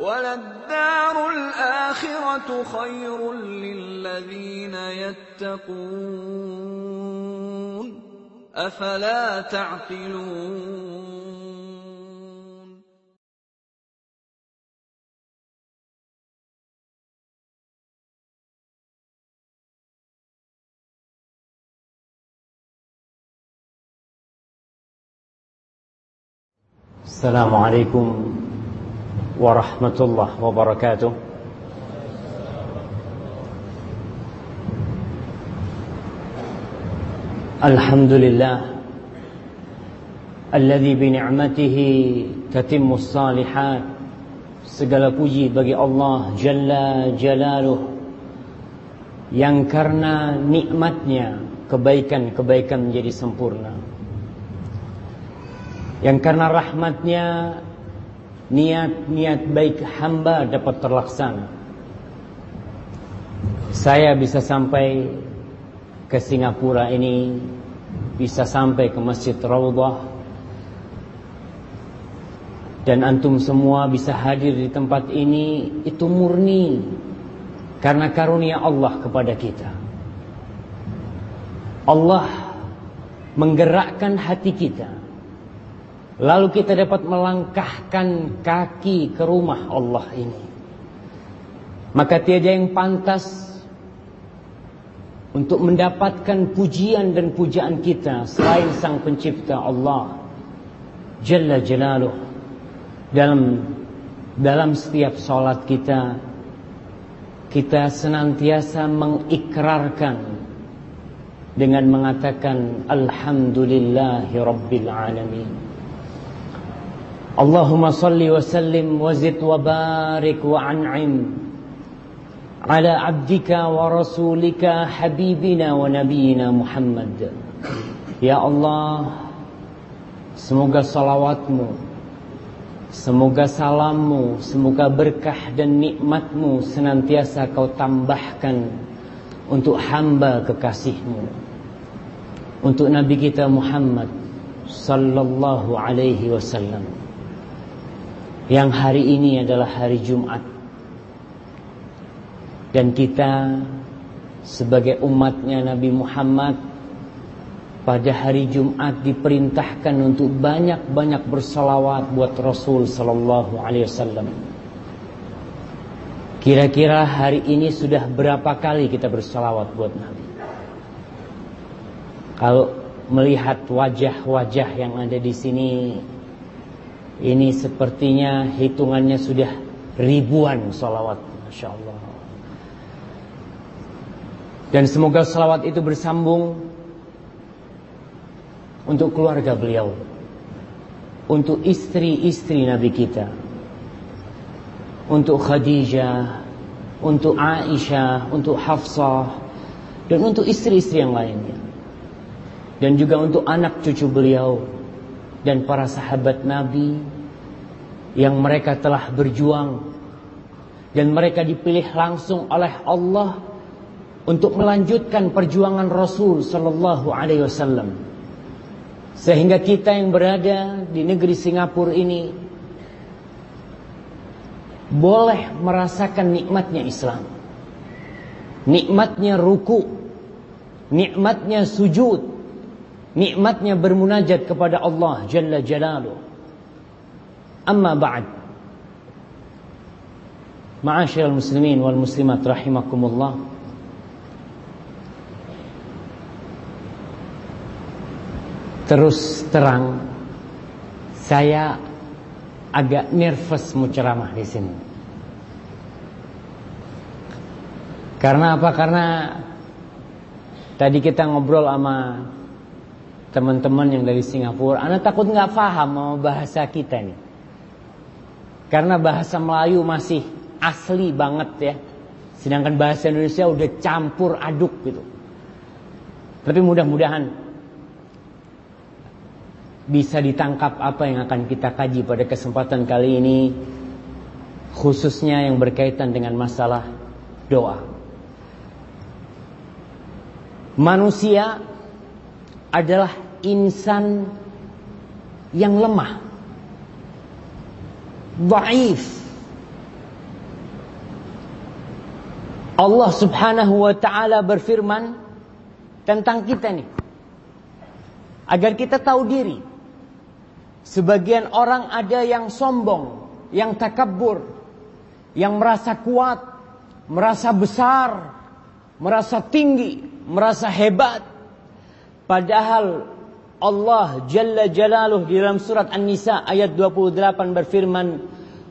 وَلَلدَّارُ الْآخِرَةُ خَيْرٌ لِّلَّذِينَ يَتَّقُونَ. أَفَلَا تَعْقِلُونَ؟ السلام عليكم ورحمة الله وبركاته الحمد لله الذي بنعمته تتم الصالحات segala puji bagi Allah Jalla Jalaluh yang karena nikmatnya kebaikan-kebaikan menjadi sempurna yang karena rahmatnya niat-niat baik hamba dapat terlaksana. Saya bisa sampai ke Singapura ini, bisa sampai ke Masjid Raudhah, dan antum semua bisa hadir di tempat ini, itu murni karena karunia Allah kepada kita. Allah menggerakkan hati kita Lalu kita dapat melangkahkan kaki ke rumah Allah ini. Maka tiada yang pantas untuk mendapatkan pujian dan pujaan kita selain Sang Pencipta Allah Jalla Jalaluh dalam dalam setiap solat kita kita senantiasa mengikrarkan dengan mengatakan alhamdulillahi alamin Allahumma salli wa sallim wa zid wa barik wa an'im ala abdika wa rasulika habibina wa nabiyina Muhammad. Ya Allah, semoga salawatmu, semoga salammu, semoga berkah dan nikmatmu senantiasa kau tambahkan untuk hamba kekasihmu. Untuk Nabi kita Muhammad sallallahu alaihi wasallam yang hari ini adalah hari Jumat dan kita sebagai umatnya Nabi Muhammad pada hari Jumat diperintahkan untuk banyak-banyak bersalawat buat Rasul sallallahu alaihi wasallam. Kira-kira hari ini sudah berapa kali kita bersalawat buat Nabi? Kalau melihat wajah-wajah yang ada di sini ini sepertinya hitungannya sudah ribuan salawat. Masya Allah. Dan semoga salawat itu bersambung untuk keluarga beliau. Untuk istri-istri Nabi kita. Untuk Khadijah. Untuk Aisyah. Untuk Hafsah. Dan untuk istri-istri yang lainnya. Dan juga untuk anak cucu beliau dan para sahabat Nabi yang mereka telah berjuang dan mereka dipilih langsung oleh Allah untuk melanjutkan perjuangan Rasul sallallahu alaihi wasallam. Sehingga kita yang berada di negeri Singapura ini boleh merasakan nikmatnya Islam. Nikmatnya ruku, nikmatnya sujud, nikmatnya bermunajat kepada Allah Jalla Jalaluh. Amma ba'd. Ma'asyiral muslimin wal muslimat rahimakumullah. Terus terang saya agak nervous mau ceramah di sini. Karena apa? Karena tadi kita ngobrol sama teman-teman yang dari Singapura, Anda takut nggak paham sama bahasa kita nih. Karena bahasa Melayu masih asli banget ya. Sedangkan bahasa Indonesia udah campur aduk gitu. Tapi mudah-mudahan bisa ditangkap apa yang akan kita kaji pada kesempatan kali ini khususnya yang berkaitan dengan masalah doa. Manusia adalah insan yang lemah. Dhaif. Allah Subhanahu wa taala berfirman tentang kita nih. Agar kita tahu diri. Sebagian orang ada yang sombong, yang takabur, yang merasa kuat, merasa besar, merasa tinggi, merasa hebat. Padahal Allah Jalla Jalaluh di dalam surat An-Nisa ayat 28 berfirman,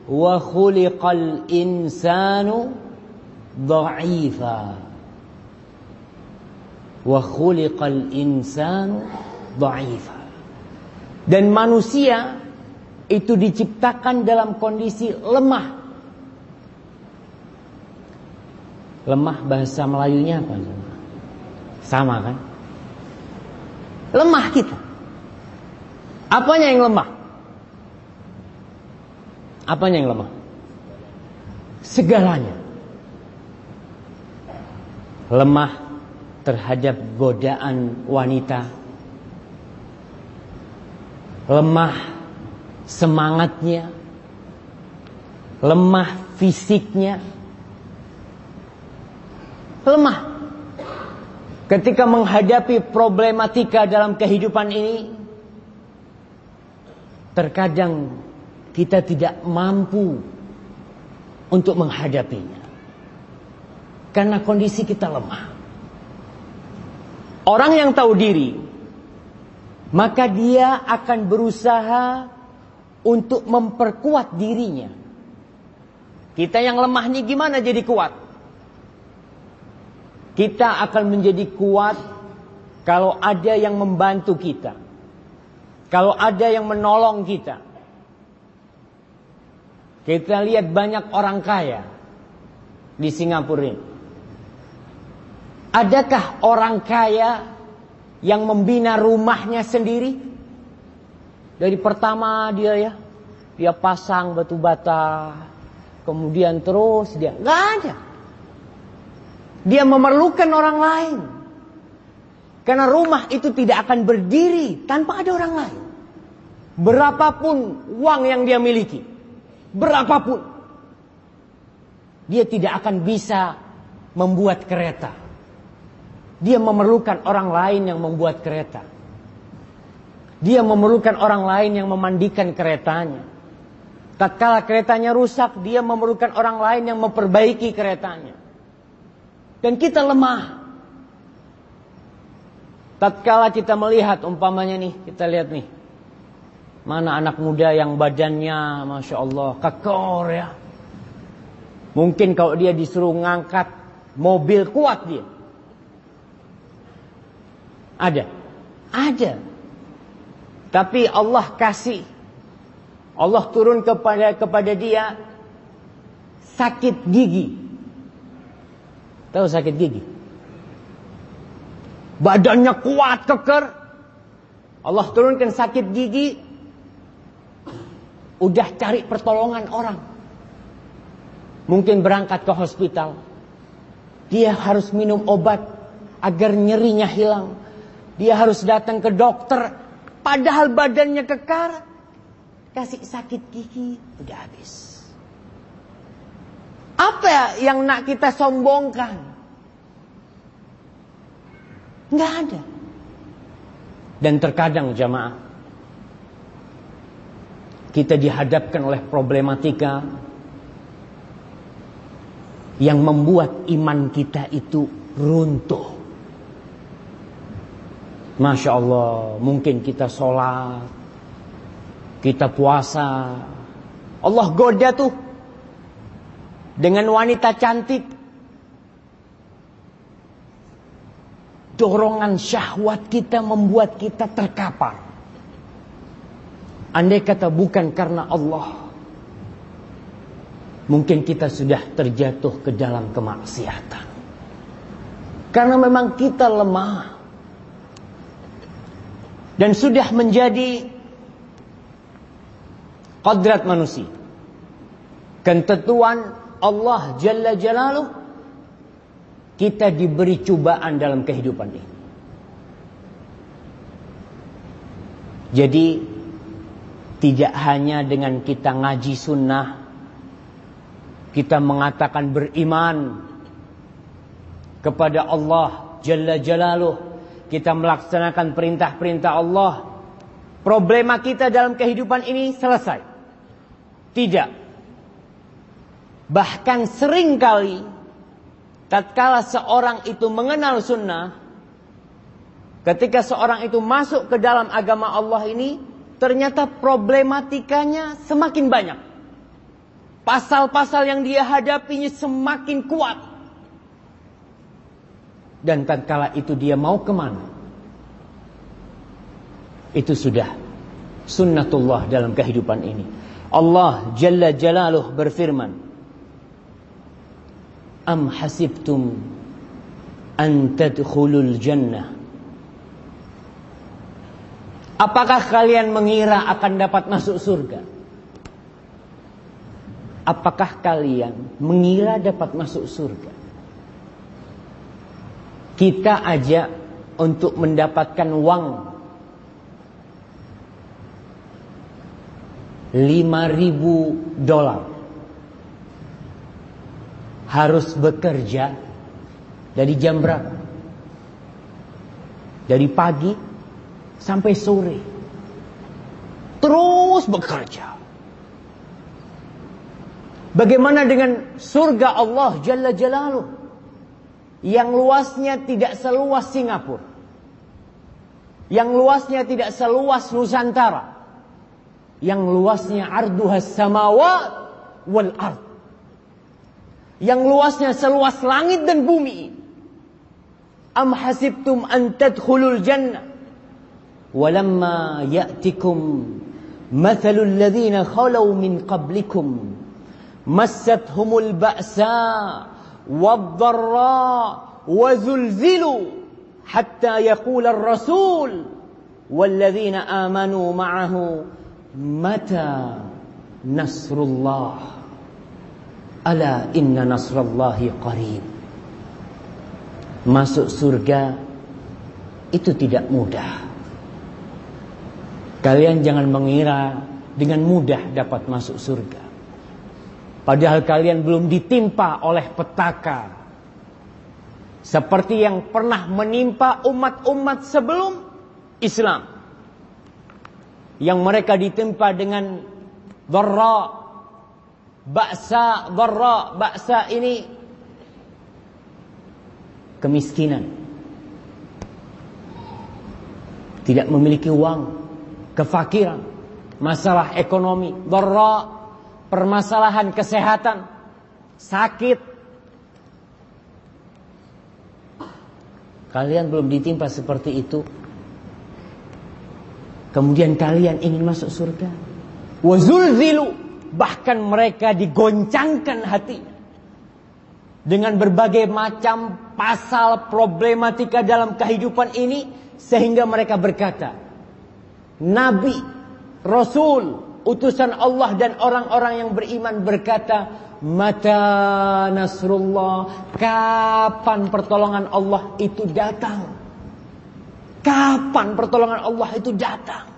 "Wa khuliqal insanu dha'ifa." Wa khuliqal insanu dha'ifa. Dan manusia itu diciptakan dalam kondisi lemah. Lemah bahasa Melayunya apa? Sama kan? Lemah kita. Apanya yang lemah? Apanya yang lemah? Segalanya. Lemah terhadap godaan wanita. Lemah semangatnya. Lemah fisiknya. Lemah Ketika menghadapi problematika dalam kehidupan ini, terkadang kita tidak mampu untuk menghadapinya. Karena kondisi kita lemah. Orang yang tahu diri, maka dia akan berusaha untuk memperkuat dirinya. Kita yang lemah nih gimana jadi kuat? Kita akan menjadi kuat kalau ada yang membantu kita. Kalau ada yang menolong kita. Kita lihat banyak orang kaya di Singapura ini. Adakah orang kaya yang membina rumahnya sendiri? Dari pertama dia ya, dia pasang batu bata, kemudian terus dia nggak ada. Dia memerlukan orang lain. Karena rumah itu tidak akan berdiri tanpa ada orang lain. Berapapun uang yang dia miliki. Berapapun. Dia tidak akan bisa membuat kereta. Dia memerlukan orang lain yang membuat kereta. Dia memerlukan orang lain yang memandikan keretanya. Tatkala keretanya rusak, dia memerlukan orang lain yang memperbaiki keretanya. Dan kita lemah. Tatkala kita melihat umpamanya nih, kita lihat nih. Mana anak muda yang badannya Masya Allah kekor ya. Mungkin kalau dia disuruh ngangkat mobil kuat dia. Ada. Ada. Tapi Allah kasih. Allah turun kepada kepada dia sakit gigi. Tahu sakit gigi? Badannya kuat, keker. Allah turunkan sakit gigi. Udah cari pertolongan orang. Mungkin berangkat ke hospital. Dia harus minum obat agar nyerinya hilang. Dia harus datang ke dokter. Padahal badannya kekar. Kasih sakit gigi, udah habis. Apa yang nak kita sombongkan? Nggak ada. Dan terkadang jamaah kita dihadapkan oleh problematika yang membuat iman kita itu runtuh. Masya Allah, mungkin kita sholat, kita puasa. Allah goda tuh dengan wanita cantik. Dorongan syahwat kita membuat kita terkapar. Andai kata bukan karena Allah. Mungkin kita sudah terjatuh ke dalam kemaksiatan. Karena memang kita lemah. Dan sudah menjadi kodrat manusia. Ketentuan Allah Jalla Jalaluh kita diberi cobaan dalam kehidupan ini. Jadi tidak hanya dengan kita ngaji sunnah, kita mengatakan beriman, kepada Allah Jalla Jalaluh, kita melaksanakan perintah-perintah Allah, problema kita dalam kehidupan ini selesai. Tidak. Bahkan sering kali tatkala seorang itu mengenal sunnah, ketika seorang itu masuk ke dalam agama Allah ini, ternyata problematikanya semakin banyak. Pasal-pasal yang dia hadapinya semakin kuat. Dan tatkala itu dia mau ke mana? Itu sudah sunnatullah dalam kehidupan ini. Allah Jalla Jalaluh berfirman, Am hasibtum an tadkhulul jannah Apakah kalian mengira akan dapat masuk surga? Apakah kalian mengira dapat masuk surga? Kita ajak untuk mendapatkan uang 5000 dolar. Harus bekerja dari jam berapa? Dari pagi sampai sore. Terus bekerja. Bagaimana dengan surga Allah Jalla Jalaluh yang luasnya tidak seluas Singapura. Yang luasnya tidak seluas Nusantara. Yang luasnya arduhas samawat wal ard. yang luasnya seluas langit dan bumi. Am hasibtum an tadkhulul jannah walamma ya'tikum mathalul ladzina khalu min qablikum massathumul ba'sa wadh-dharra wa zulzilu hatta yaqula ar-rasul والذين آمنوا معه متى نصر الله Ala inna nasrallahi qarib. Masuk surga itu tidak mudah. Kalian jangan mengira dengan mudah dapat masuk surga. Padahal kalian belum ditimpa oleh petaka. Seperti yang pernah menimpa umat-umat sebelum Islam. Yang mereka ditimpa dengan dharra baksa, dharra, baksa ini kemiskinan. Tidak memiliki uang, kefakiran, masalah ekonomi, dharra, permasalahan kesehatan, sakit. Kalian belum ditimpa seperti itu. Kemudian kalian ingin masuk surga. Wazulzilu bahkan mereka digoncangkan hati dengan berbagai macam pasal problematika dalam kehidupan ini sehingga mereka berkata, nabi, rasul, utusan Allah dan orang-orang yang beriman berkata, "Mata nasrullah?" Kapan pertolongan Allah itu datang? Kapan pertolongan Allah itu datang?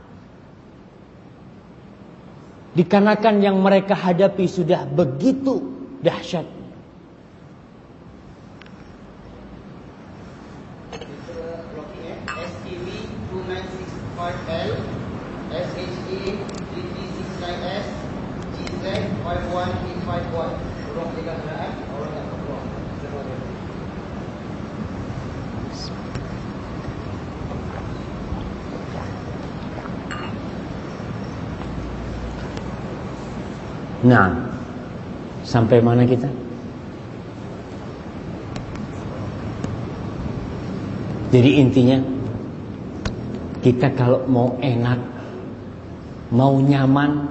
Dikarenakan yang mereka hadapi sudah begitu dahsyat. STV 2965L SHA 3369S GZ 51851 Tolong berikan kenderaan Orang tak keluar Semua dia Nah, sampai mana kita? Jadi intinya kita kalau mau enak, mau nyaman,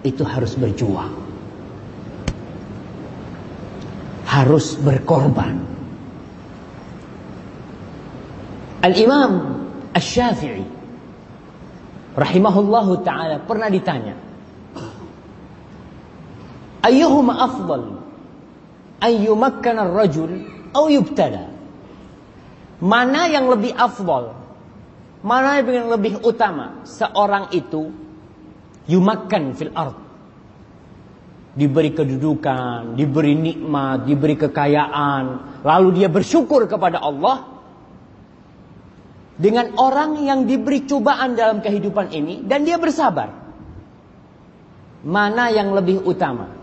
itu harus berjuang. Harus berkorban. Al-Imam Al-Syafi'i rahimahullahu taala pernah ditanya, "Ayyuhuma afdal? Ayyumakkana ar-rajul aw yubtala?" Mana yang lebih afdol? Mana yang lebih utama? Seorang itu yumakan fil ard. diberi kedudukan, diberi nikmat, diberi kekayaan, lalu dia bersyukur kepada Allah dengan orang yang diberi cobaan dalam kehidupan ini dan dia bersabar. Mana yang lebih utama?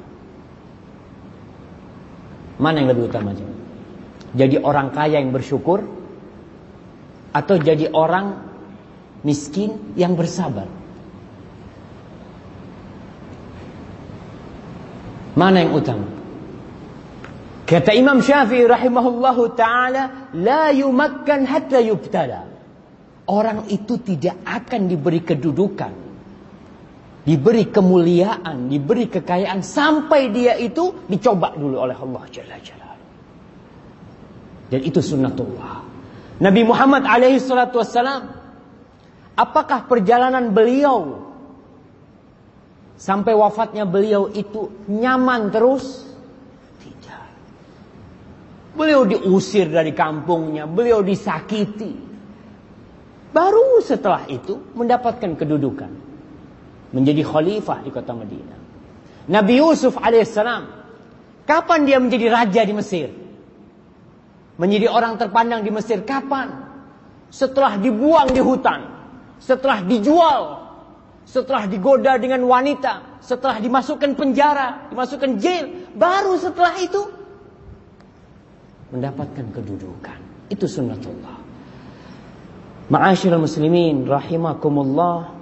Mana yang lebih utama? Jadi orang kaya yang bersyukur atau jadi orang miskin yang bersabar? Mana yang utama? Kata Imam Syafi'i rahimahullahu taala, la yumakkan hatta yubtala. Orang itu tidak akan diberi kedudukan, diberi kemuliaan, diberi kekayaan sampai dia itu dicoba dulu oleh Allah Jalla Jalla. Dan itu sunnatullah. Nabi Muhammad alaihi salatu wassalam apakah perjalanan beliau Sampai wafatnya beliau itu nyaman terus? Tidak. Beliau diusir dari kampungnya, beliau disakiti. Baru setelah itu mendapatkan kedudukan. Menjadi khalifah di kota Madinah. Nabi Yusuf alaihissalam. Kapan dia menjadi raja di Mesir? Menjadi orang terpandang di Mesir. Kapan? Setelah dibuang di hutan. Setelah dijual setelah digoda dengan wanita, setelah dimasukkan penjara, dimasukkan jail, baru setelah itu mendapatkan kedudukan. Itu sunnatullah. Ma'asyiral muslimin rahimakumullah.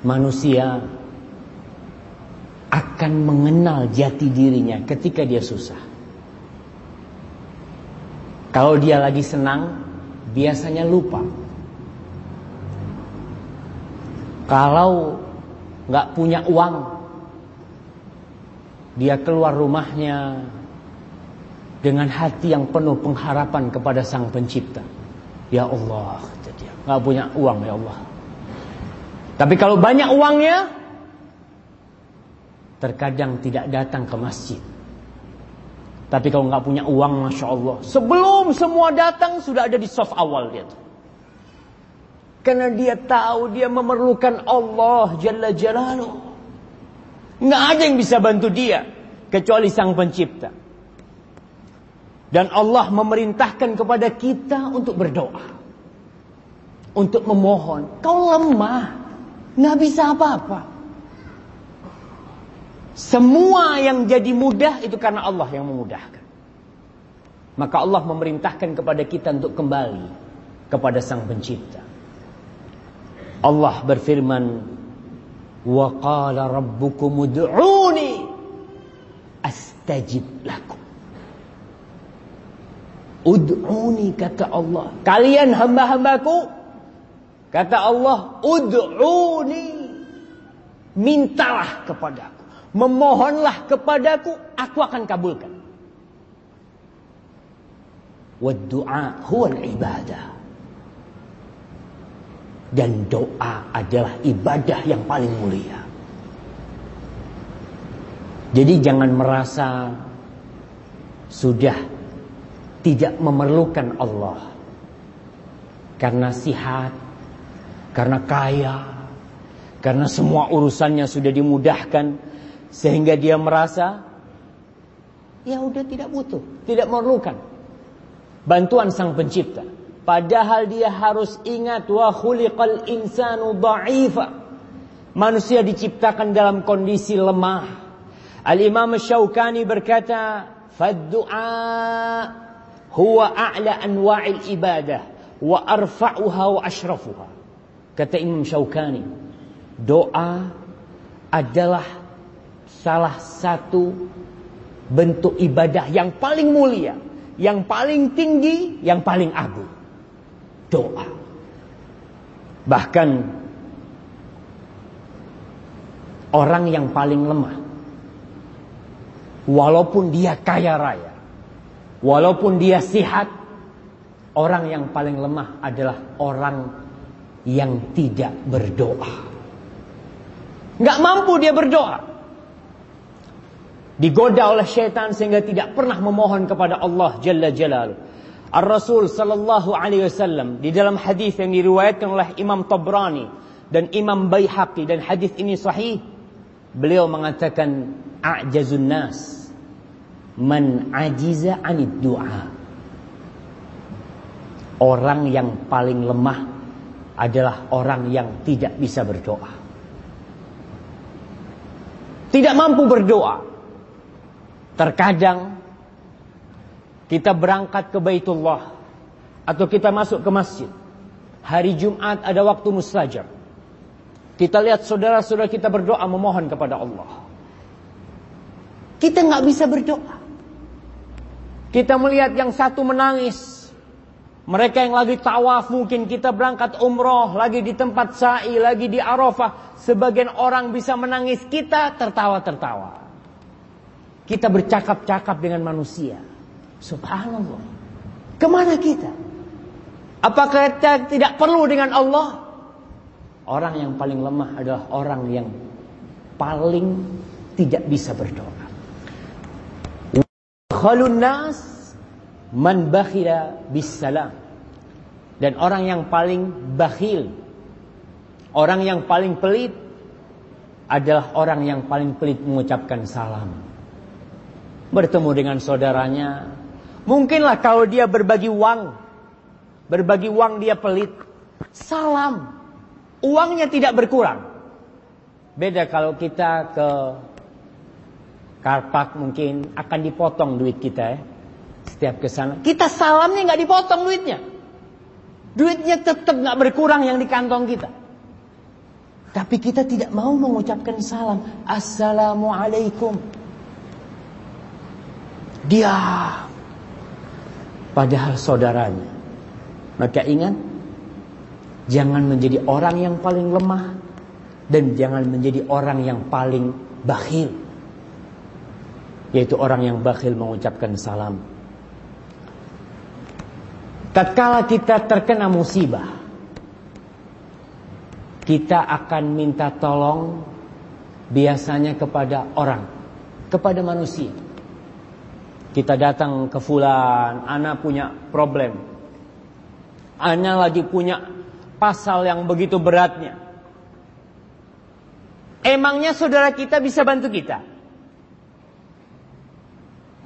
Manusia akan mengenal jati dirinya ketika dia susah. Kalau dia lagi senang, biasanya lupa Kalau nggak punya uang, dia keluar rumahnya dengan hati yang penuh pengharapan kepada Sang Pencipta. Ya Allah, dia nggak punya uang ya Allah. Tapi kalau banyak uangnya, terkadang tidak datang ke masjid. Tapi kalau nggak punya uang, masya Allah, sebelum semua datang sudah ada di soft awal dia. Tuh. Karena dia tahu dia memerlukan Allah Jalla Jalaluh. Nggak ada yang bisa bantu dia kecuali Sang Pencipta. Dan Allah memerintahkan kepada kita untuk berdoa. Untuk memohon. Kau lemah. Nggak bisa apa-apa. Semua yang jadi mudah itu karena Allah yang memudahkan. Maka Allah memerintahkan kepada kita untuk kembali kepada Sang Pencipta. Allah berfirman wa qala rabbukum ud'uni astajib lakum Ud'uni kata Allah kalian hamba-hambaku kata Allah ud'uni mintalah kepadaku memohonlah kepadaku aku akan kabulkan wa du'a huwa ibadah dan doa adalah ibadah yang paling mulia. Jadi jangan merasa sudah tidak memerlukan Allah. Karena sihat, karena kaya, karena semua urusannya sudah dimudahkan sehingga dia merasa ya udah tidak butuh, tidak memerlukan bantuan Sang Pencipta. Padahal dia harus ingat wa khuliqal insanu dha'ifa. Manusia diciptakan dalam kondisi lemah. Al-Imam Syaukani berkata, "Fad-du'a huwa a'la anwa'il ibadah wa arfa'uha wa ashrafuha." Kata Imam Syaukani, doa adalah salah satu bentuk ibadah yang paling mulia, yang paling tinggi, yang paling agung doa. Bahkan orang yang paling lemah walaupun dia kaya raya, walaupun dia sehat, orang yang paling lemah adalah orang yang tidak berdoa. Nggak mampu dia berdoa. Digoda oleh syaitan sehingga tidak pernah memohon kepada Allah Jalla Jalaluh. Ar-Rasul sallallahu alaihi wasallam di dalam hadis yang diriwayatkan oleh Imam Tabrani dan Imam Baihaqi dan hadis ini sahih. Beliau mengatakan a'jazun nas man ajiza anid du'a. Orang yang paling lemah adalah orang yang tidak bisa berdoa. Tidak mampu berdoa. Terkadang kita berangkat ke Baitullah atau kita masuk ke masjid. Hari Jumat ada waktu mustajab. Kita lihat saudara-saudara kita berdoa memohon kepada Allah. Kita nggak bisa berdoa. Kita melihat yang satu menangis. Mereka yang lagi tawaf mungkin kita berangkat umroh. Lagi di tempat sa'i, lagi di arafah. Sebagian orang bisa menangis. Kita tertawa-tertawa. Kita bercakap-cakap dengan manusia. Subhanallah. Ke mana kita? Apakah kita tidak perlu dengan Allah? Orang yang paling lemah adalah orang yang paling tidak bisa berdoa. Khalun nas man bakhila bisalam. Dan orang yang paling bakhil, orang yang paling pelit adalah orang yang paling pelit mengucapkan salam. Bertemu dengan saudaranya, mungkinlah kalau dia berbagi uang, berbagi uang dia pelit. Salam, uangnya tidak berkurang. Beda kalau kita ke Karpak mungkin akan dipotong duit kita ya. Setiap ke sana. Kita salamnya nggak dipotong duitnya. Duitnya tetap nggak berkurang yang di kantong kita. Tapi kita tidak mau mengucapkan salam. Assalamualaikum. Dia. Padahal saudaranya. Maka ingat. Jangan menjadi orang yang paling lemah. Dan jangan menjadi orang yang paling bakhil yaitu orang yang bakhil mengucapkan salam. Tatkala kita terkena musibah, kita akan minta tolong biasanya kepada orang, kepada manusia. Kita datang ke fulan, anak punya problem. Anak lagi punya pasal yang begitu beratnya. Emangnya saudara kita bisa bantu kita?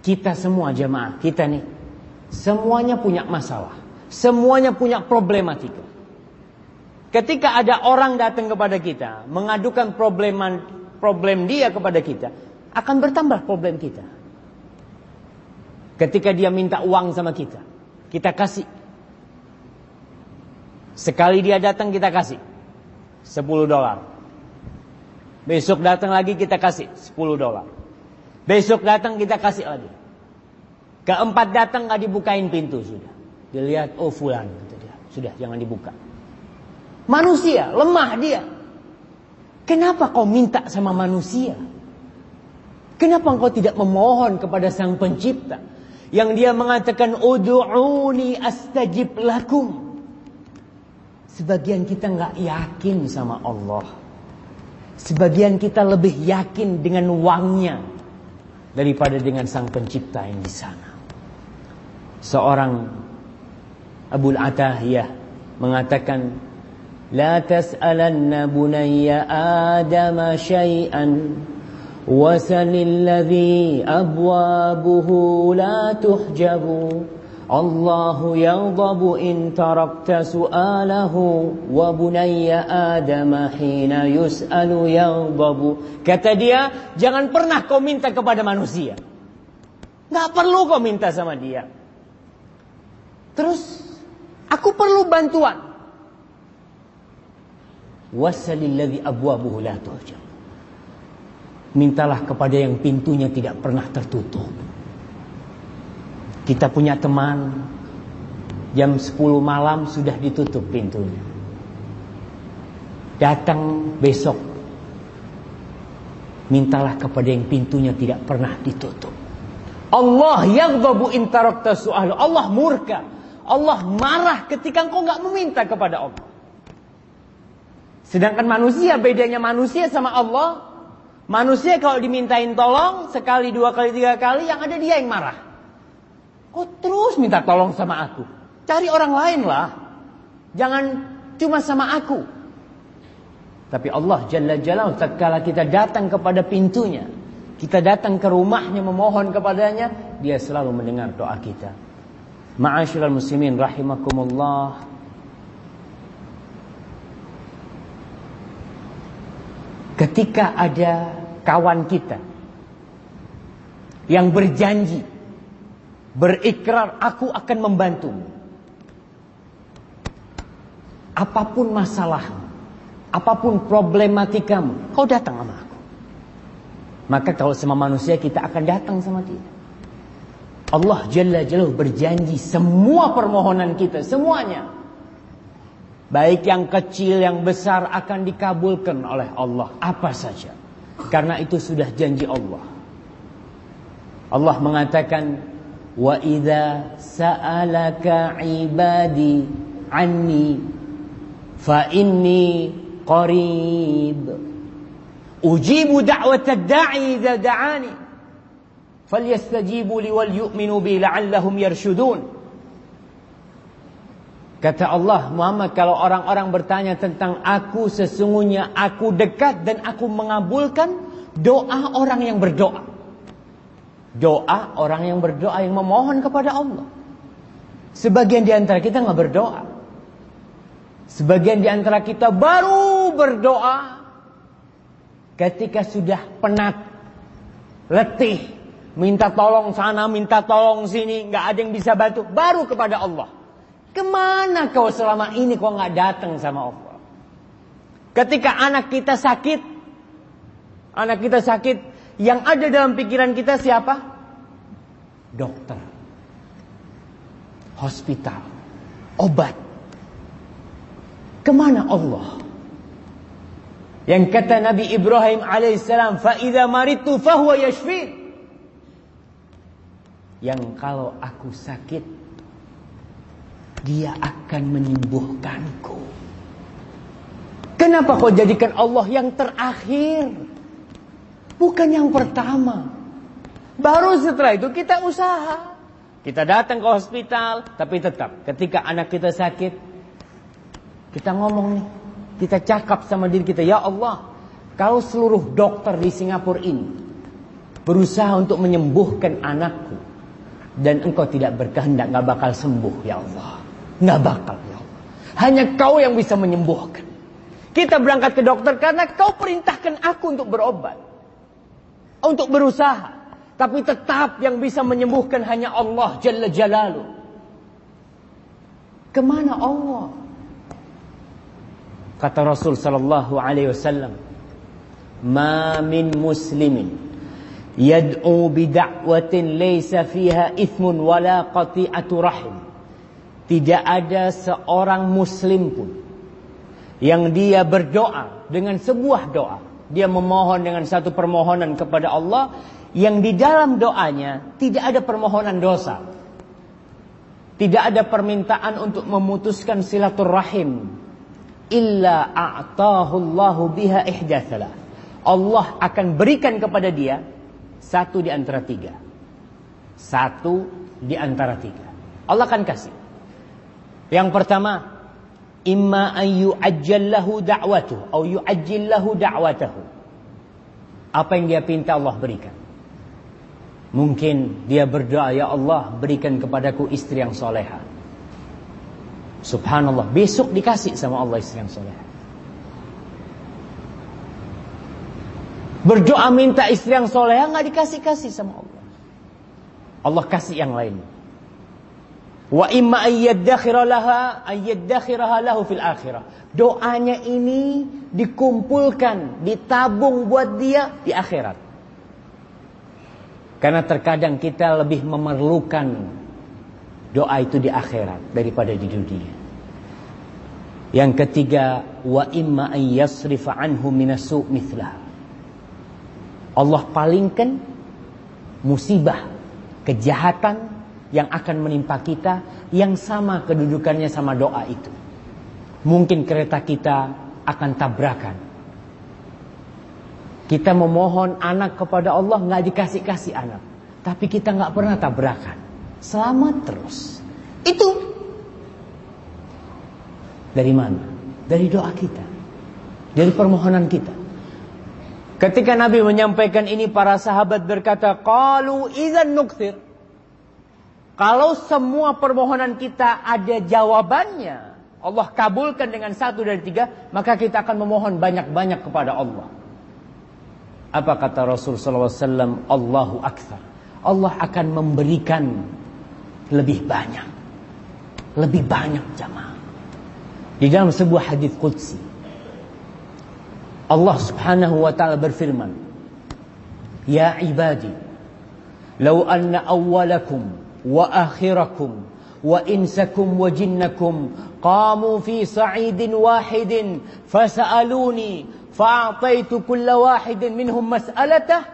Kita semua jemaah, kita nih. Semuanya punya masalah. Semuanya punya problematika. Ketika ada orang datang kepada kita, mengadukan problem problem dia kepada kita, akan bertambah problem kita. Ketika dia minta uang sama kita, kita kasih. Sekali dia datang kita kasih 10 dolar. Besok datang lagi kita kasih 10 dolar. Besok datang kita kasih lagi. Keempat datang nggak dibukain pintu sudah. Dilihat oh fulan kata dia. Sudah jangan dibuka. Manusia lemah dia. Kenapa kau minta sama manusia? Kenapa engkau tidak memohon kepada sang pencipta? Yang dia mengatakan Udu'uni astajib lakum. Sebagian kita nggak yakin sama Allah. Sebagian kita lebih yakin dengan uangnya daripada dengan sang pencipta yang di sana. Seorang Abu Atahiyah mengatakan La tas'alanna bunayya Adam syai'an ladzi abwabuhu la tuhjabu Allahu yaghdabu in tarakta su'alahu wa bunayya Adam hina yus'alu yaghdabu. Kata dia, jangan pernah kau minta kepada manusia. Enggak perlu kau minta sama dia. Terus aku perlu bantuan. Wasalil ladzi abwabuhu la tuhjab. Mintalah kepada yang pintunya tidak pernah tertutup. Kita punya teman jam 10 malam sudah ditutup pintunya. Datang besok. Mintalah kepada yang pintunya tidak pernah ditutup. Allah yang babu intarakta soal. Allah murka. Allah marah ketika engkau nggak meminta kepada Allah. Sedangkan manusia bedanya manusia sama Allah. Manusia kalau dimintain tolong sekali, dua kali, tiga kali yang ada dia yang marah. Kok terus minta tolong sama aku? Cari orang lain lah. Jangan cuma sama aku. Tapi Allah Jalla Jalla tatkala kita datang kepada pintunya, kita datang ke rumahnya memohon kepadanya, dia selalu mendengar doa kita. Ma'asyiral muslimin rahimakumullah. Ketika ada kawan kita yang berjanji berikrar aku akan membantumu. Apa pun masalahmu, apa pun problematikamu, kau datang sama aku. Maka kalau sama manusia kita akan datang sama dia. Allah Jalla Jalla berjanji semua permohonan kita, semuanya. Baik yang kecil, yang besar akan dikabulkan oleh Allah. Apa saja. Karena itu sudah janji Allah. Allah mengatakan, Wa idza sa'alaka ibadi anni fa inni qarib ujibu da'watad da'i idza da'ani falyastajibu li wal yu'minu bi la'allahum yarshudun Kata Allah Muhammad kalau orang-orang bertanya tentang aku sesungguhnya aku dekat dan aku mengabulkan doa orang yang berdoa. Doa orang yang berdoa yang memohon kepada Allah. Sebagian di antara kita nggak berdoa. Sebagian di antara kita baru berdoa ketika sudah penat, letih, minta tolong sana, minta tolong sini, nggak ada yang bisa bantu, baru kepada Allah. Ke mana kau selama ini kau nggak datang sama Allah? Ketika anak kita sakit, anak kita sakit, yang ada dalam pikiran kita siapa? Dokter, hospital, obat. Ke mana Allah? Yang kata Nabi Ibrahim alaihissalam, "Faida maritu fahuwa yashfi." Yang kalau aku sakit, dia akan menyembuhkanku. Kenapa kau jadikan Allah yang terakhir? Bukan yang pertama. Baru setelah itu kita usaha. Kita datang ke hospital, tapi tetap ketika anak kita sakit, kita ngomong nih, kita cakap sama diri kita, ya Allah, kalau seluruh dokter di Singapura ini berusaha untuk menyembuhkan anakku, dan engkau tidak berkehendak, nggak bakal sembuh, ya Allah. Nggak bakal ya Allah. Hanya kau yang bisa menyembuhkan. Kita berangkat ke dokter karena kau perintahkan aku untuk berobat. Untuk berusaha. Tapi tetap yang bisa menyembuhkan hanya Allah Jalla Jalalu. Ke mana Allah? Kata Rasul Sallallahu Alaihi Wasallam. Ma min muslimin yad'u bida'watin laysa fiha ithmun wala qati'atu rahim tidak ada seorang muslim pun yang dia berdoa dengan sebuah doa. Dia memohon dengan satu permohonan kepada Allah yang di dalam doanya tidak ada permohonan dosa. Tidak ada permintaan untuk memutuskan silaturahim illa a'tahu Allahu biha ihdatsalah. Allah akan berikan kepada dia satu di antara tiga. Satu di antara tiga. Allah akan kasih. Yang pertama, imma an yu'ajjallahu da'watuhu atau yu'ajjillahu da'watahu. Apa yang dia pinta Allah berikan. Mungkin dia berdoa, ya Allah berikan kepadaku istri yang soleha. Subhanallah, besok dikasih sama Allah istri yang soleha. Berdoa minta istri yang soleha nggak dikasih-kasih sama Allah. Allah kasih yang lain. Wa imma lahu fil akhirah. Doanya ini dikumpulkan, ditabung buat dia di akhirat. Karena terkadang kita lebih memerlukan doa itu di akhirat daripada di dunia. Yang ketiga, wa imma an yasrifa anhu minasu mithlah. Allah palingkan musibah, kejahatan yang akan menimpa kita yang sama kedudukannya sama doa itu. Mungkin kereta kita akan tabrakan. Kita memohon anak kepada Allah nggak dikasih-kasih anak, tapi kita nggak pernah tabrakan. Selamat terus. Itu dari mana? Dari doa kita. dari permohonan kita. Ketika Nabi menyampaikan ini para sahabat berkata, "Qalu idzan nukthir." Kalau semua permohonan kita ada jawabannya, Allah kabulkan dengan satu dari tiga, maka kita akan memohon banyak-banyak kepada Allah. Apa kata Rasul wasallam? Allahu akbar. Allah akan memberikan lebih banyak. Lebih banyak jamaah. Di dalam sebuah hadis qudsi Allah Subhanahu wa taala berfirman, "Ya ibadi, law anna awwalakum wa akhirakum wa insakum wa jinnakum qamu fi sa'idin wahidin fas'aluni fa'ataitu kulla wahidin minhum mas'alatah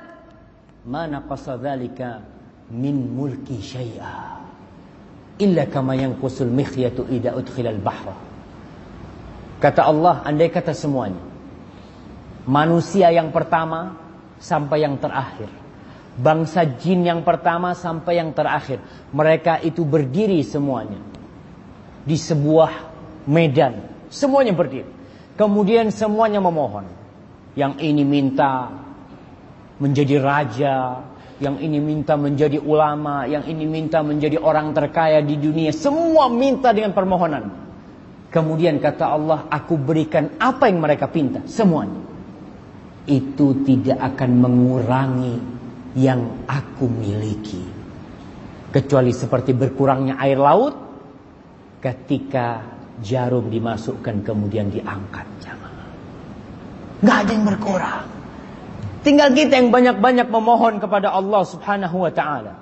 ma naqasa dhalika min mulki syai'a illa kama yanqusul mikhyatu idza udkhila al-bahra." Kata Allah, andai kata semuanya Manusia yang pertama sampai yang terakhir. Bangsa jin yang pertama sampai yang terakhir. Mereka itu berdiri semuanya. Di sebuah medan. Semuanya berdiri. Kemudian semuanya memohon. Yang ini minta menjadi raja. Yang ini minta menjadi ulama. Yang ini minta menjadi orang terkaya di dunia. Semua minta dengan permohonan. Kemudian kata Allah, aku berikan apa yang mereka pinta. Semuanya itu tidak akan mengurangi yang aku miliki. Kecuali seperti berkurangnya air laut ketika jarum dimasukkan kemudian diangkat. Jangan. Gak ada yang berkurang. Tinggal kita yang banyak-banyak memohon kepada Allah subhanahu wa ta'ala.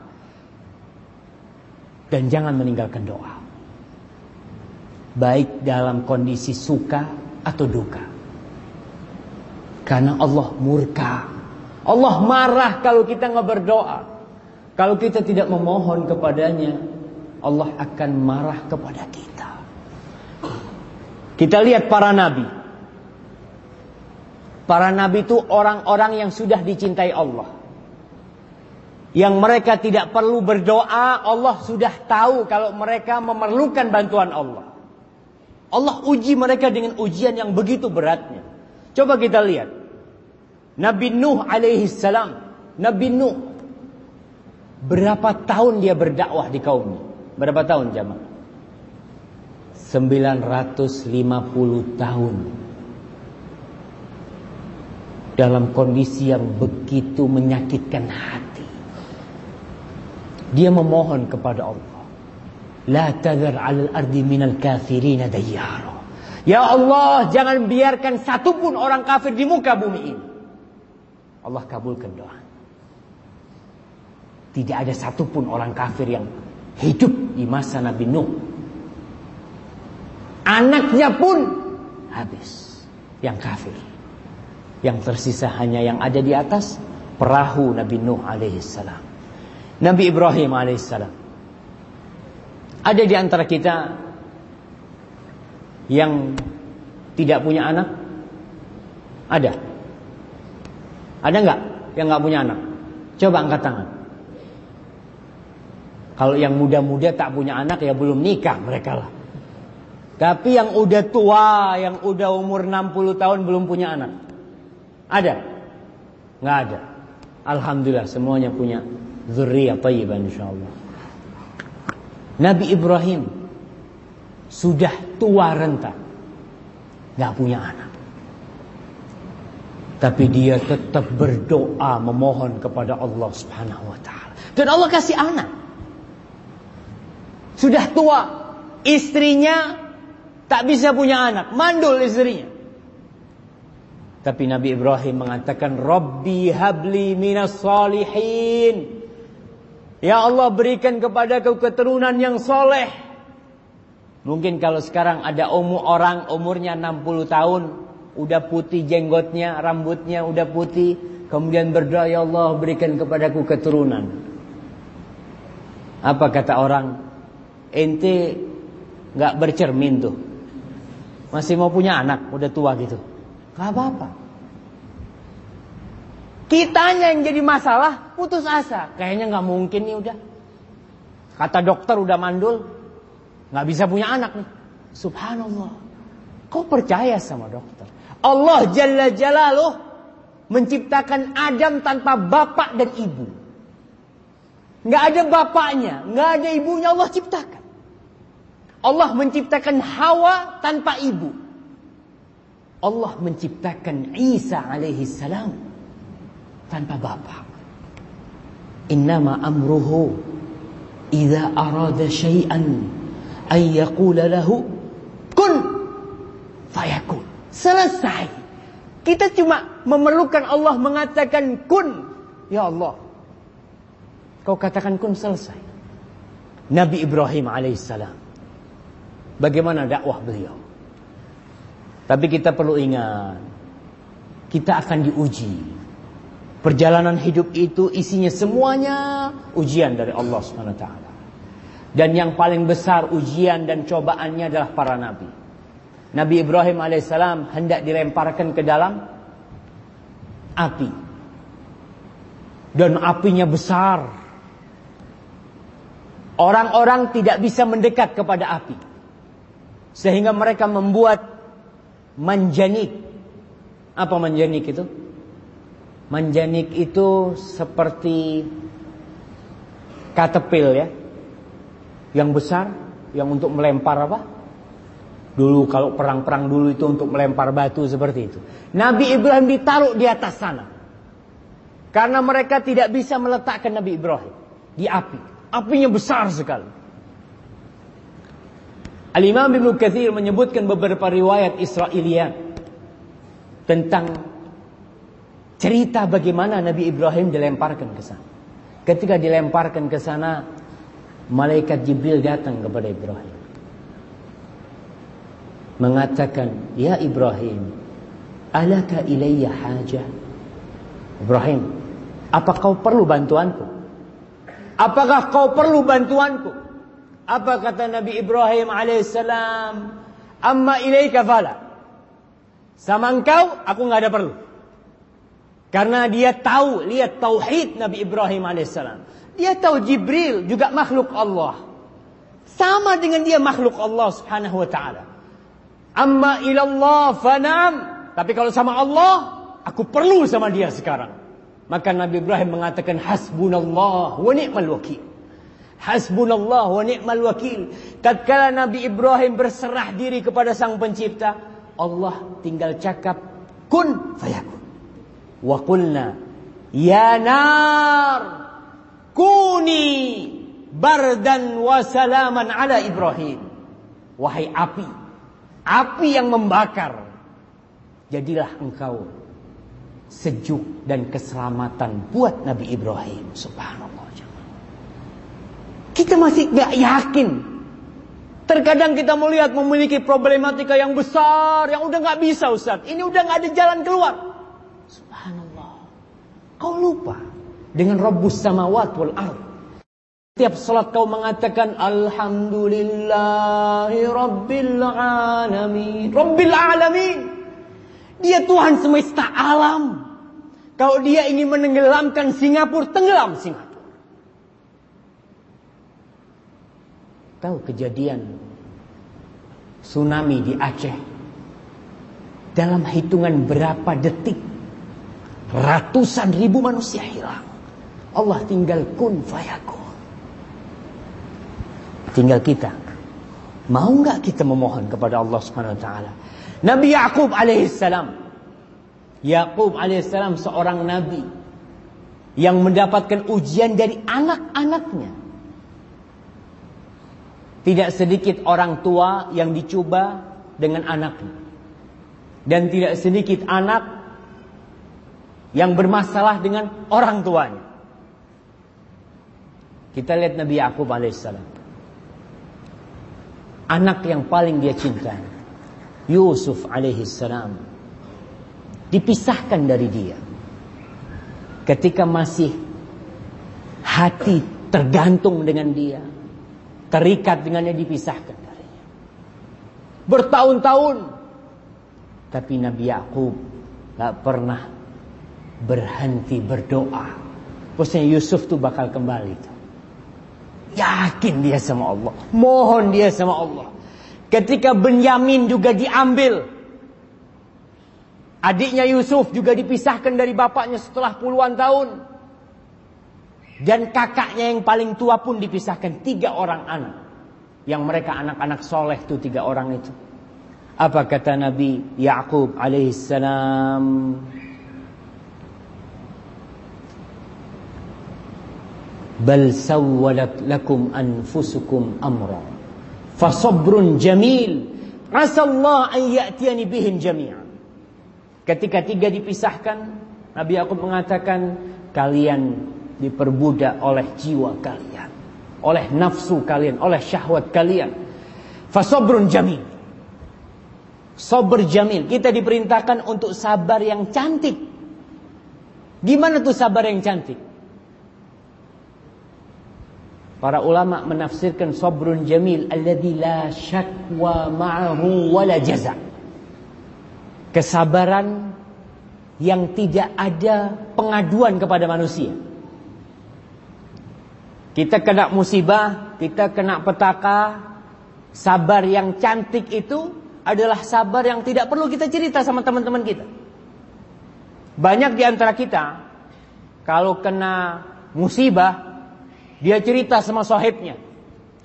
Dan jangan meninggalkan doa. Baik dalam kondisi suka atau duka. Karena Allah murka. Allah marah kalau kita nggak berdoa. Kalau kita tidak memohon kepadanya, Allah akan marah kepada kita. Kita lihat para nabi. Para nabi itu orang-orang yang sudah dicintai Allah. Yang mereka tidak perlu berdoa, Allah sudah tahu kalau mereka memerlukan bantuan Allah. Allah uji mereka dengan ujian yang begitu beratnya. Coba kita lihat. Nabi Nuh alaihi salam. Nabi Nuh. Berapa tahun dia berdakwah di kaumnya? Berapa tahun jamaah? 950 tahun. Dalam kondisi yang begitu menyakitkan hati. Dia memohon kepada Allah. La tadhar 'alal ardi minal kafirina dayyara. Ya Allah, jangan biarkan satupun orang kafir di muka bumi ini. Allah kabulkan doa. Tidak ada satupun orang kafir yang hidup di masa Nabi Nuh. Anaknya pun habis yang kafir. Yang tersisa hanya yang ada di atas perahu Nabi Nuh alaihissalam. Nabi Ibrahim alaihissalam. Ada di antara kita yang tidak punya anak? Ada. Ada nggak yang nggak punya anak? Coba angkat tangan. Kalau yang muda-muda tak punya anak ya belum nikah mereka lah. Tapi yang udah tua, yang udah umur 60 tahun belum punya anak. Ada? Nggak ada. Alhamdulillah semuanya punya zuriyah thayyibah insyaallah. Nabi Ibrahim sudah tua renta. nggak punya anak. Tapi dia tetap berdoa memohon kepada Allah Subhanahu wa taala. Dan Allah kasih anak. Sudah tua, istrinya tak bisa punya anak, mandul istrinya. Tapi Nabi Ibrahim mengatakan, "Rabbi habli minas salihin." Ya Allah berikan kepadaku keturunan yang soleh. Mungkin kalau sekarang ada umur orang umurnya 60 tahun, udah putih jenggotnya, rambutnya udah putih, kemudian berdoa ya Allah berikan kepadaku keturunan. Apa kata orang? Ente nggak bercermin tuh. Masih mau punya anak, udah tua gitu. Gak apa-apa. Kitanya yang jadi masalah, putus asa. Kayaknya nggak mungkin nih udah. Kata dokter udah mandul, nggak bisa punya anak nih. Subhanallah. Kau percaya sama dokter? Allah Jalla Jalaluh menciptakan Adam tanpa bapak dan ibu. Nggak ada bapaknya, nggak ada ibunya Allah ciptakan. Allah menciptakan Hawa tanpa ibu. Allah menciptakan Isa alaihi salam tanpa bapak. Innama amruhu idza arada syai'an ay yaqula lahu kun fayakun. Selesai. Kita cuma memerlukan Allah mengatakan kun. Ya Allah. Kau katakan kun selesai. Nabi Ibrahim alaihissalam. Bagaimana dakwah beliau? Tapi kita perlu ingat, kita akan diuji. Perjalanan hidup itu isinya semuanya ujian dari Allah taala. Dan yang paling besar ujian dan cobaannya adalah para nabi. Nabi Ibrahim alaihissalam hendak dilemparkan ke dalam api. Dan apinya besar. Orang-orang tidak bisa mendekat kepada api. Sehingga mereka membuat manjanik. Apa manjanik itu? Manjanik itu seperti katepil ya. Yang besar, yang untuk melempar apa? Dulu kalau perang-perang dulu itu untuk melempar batu seperti itu. Nabi Ibrahim ditaruh di atas sana. Karena mereka tidak bisa meletakkan Nabi Ibrahim di api. Apinya besar sekali. Al-Imam Ibn Kathir menyebutkan beberapa riwayat Israelian tentang cerita bagaimana Nabi Ibrahim dilemparkan ke sana. Ketika dilemparkan ke sana, malaikat Jibril datang kepada Ibrahim. Mengatakan, "Ya Ibrahim, alaka ilayya hajah?" Ibrahim, apa kau perlu bantuanku? Apakah kau perlu bantuanku? Apa kata Nabi Ibrahim alaihissalam? Amma ilaika fala. Sama engkau, aku nggak ada perlu. Karena dia tahu, lihat tauhid Nabi Ibrahim alaihissalam. Dia tahu Jibril juga makhluk Allah. Sama dengan dia makhluk Allah subhanahu wa ta'ala. Amma ilallah fanam. Tapi kalau sama Allah, aku perlu sama dia sekarang. Maka Nabi Ibrahim mengatakan hasbunallah wa ni'mal wakil. Hasbunallah wa ni'mal wakil. Tatkala Nabi Ibrahim berserah diri kepada Sang Pencipta, Allah tinggal cakap kun fayakun. Wa qulna ya nar kuni bardan wa salaman ala Ibrahim. Wahai api, api yang membakar. Jadilah engkau sejuk dan keselamatan buat Nabi Ibrahim. Subhanallah. Kita masih gak yakin. Terkadang kita melihat memiliki problematika yang besar, yang udah gak bisa Ustaz. Ini udah gak ada jalan keluar. Subhanallah. Kau lupa dengan Rabbus samawat wal ard. Setiap salat kau mengatakan Alhamdulillahi Rabbil Alamin. Rabbil Alamin. Dia Tuhan semesta alam. Kalau dia ingin menenggelamkan Singapura, tenggelam Singapura. Tahu kejadian tsunami di Aceh? Dalam hitungan berapa detik ratusan ribu manusia hilang. Allah tinggal kun fayakun. Tinggal kita. Mau nggak kita memohon kepada Allah Subhanahu wa taala? Nabi Yakub alaihissalam. Yakub alaihissalam seorang nabi yang mendapatkan ujian dari anak-anaknya. Tidak sedikit orang tua yang dicoba dengan anaknya. Dan tidak sedikit anak yang bermasalah dengan orang tuanya. Kita lihat Nabi Yakub alaihissalam. Anak yang paling dia cinta. Yusuf alaihissalam. Dipisahkan dari dia. Ketika masih hati tergantung dengan dia terikat dengannya dipisahkan darinya. Bertahun-tahun. Tapi Nabi Yakub gak pernah berhenti berdoa. Bosnya Yusuf tuh bakal kembali tuh. Yakin dia sama Allah. Mohon dia sama Allah. Ketika Benyamin juga diambil. Adiknya Yusuf juga dipisahkan dari bapaknya setelah puluhan tahun. Dan kakaknya yang paling tua pun dipisahkan. Tiga orang anak. Yang mereka anak-anak soleh itu tiga orang itu. Apa kata Nabi Ya'qub alaihissalam? Bal sawwalat lakum anfusukum amra. Fasabrun jamil. Asallah an ya'tiyani bihim jami'an. Ketika tiga dipisahkan, Nabi Yakub mengatakan, kalian diperbudak oleh jiwa kalian, oleh nafsu kalian, oleh syahwat kalian. Fasobrun jamil. Sober jamil. Kita diperintahkan untuk sabar yang cantik. Gimana tuh sabar yang cantik? Para ulama menafsirkan sabrun jamil alladzi la syakwa ma'ahu wala jaza. Kesabaran yang tidak ada pengaduan kepada manusia. Kita kena musibah, kita kena petaka, sabar yang cantik itu adalah sabar yang tidak perlu kita cerita sama teman-teman kita. Banyak di antara kita kalau kena musibah dia cerita sama sahibnya,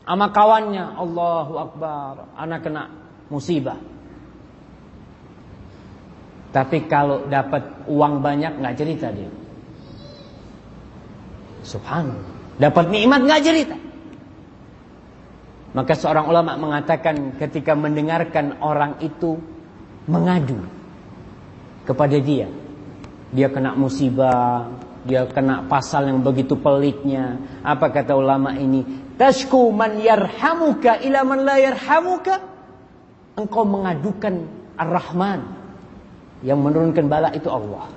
sama kawannya, Allahu Akbar, anak kena musibah. Tapi kalau dapat uang banyak nggak cerita dia. Subhanallah. Dapat nikmat nggak cerita. Maka seorang ulama mengatakan ketika mendengarkan orang itu mengadu kepada dia. Dia kena musibah, dia kena pasal yang begitu peliknya. Apa kata ulama ini? Tashku man yarhamuka ila man la yarhamuka. Engkau mengadukan Ar-Rahman. Yang menurunkan bala itu Allah.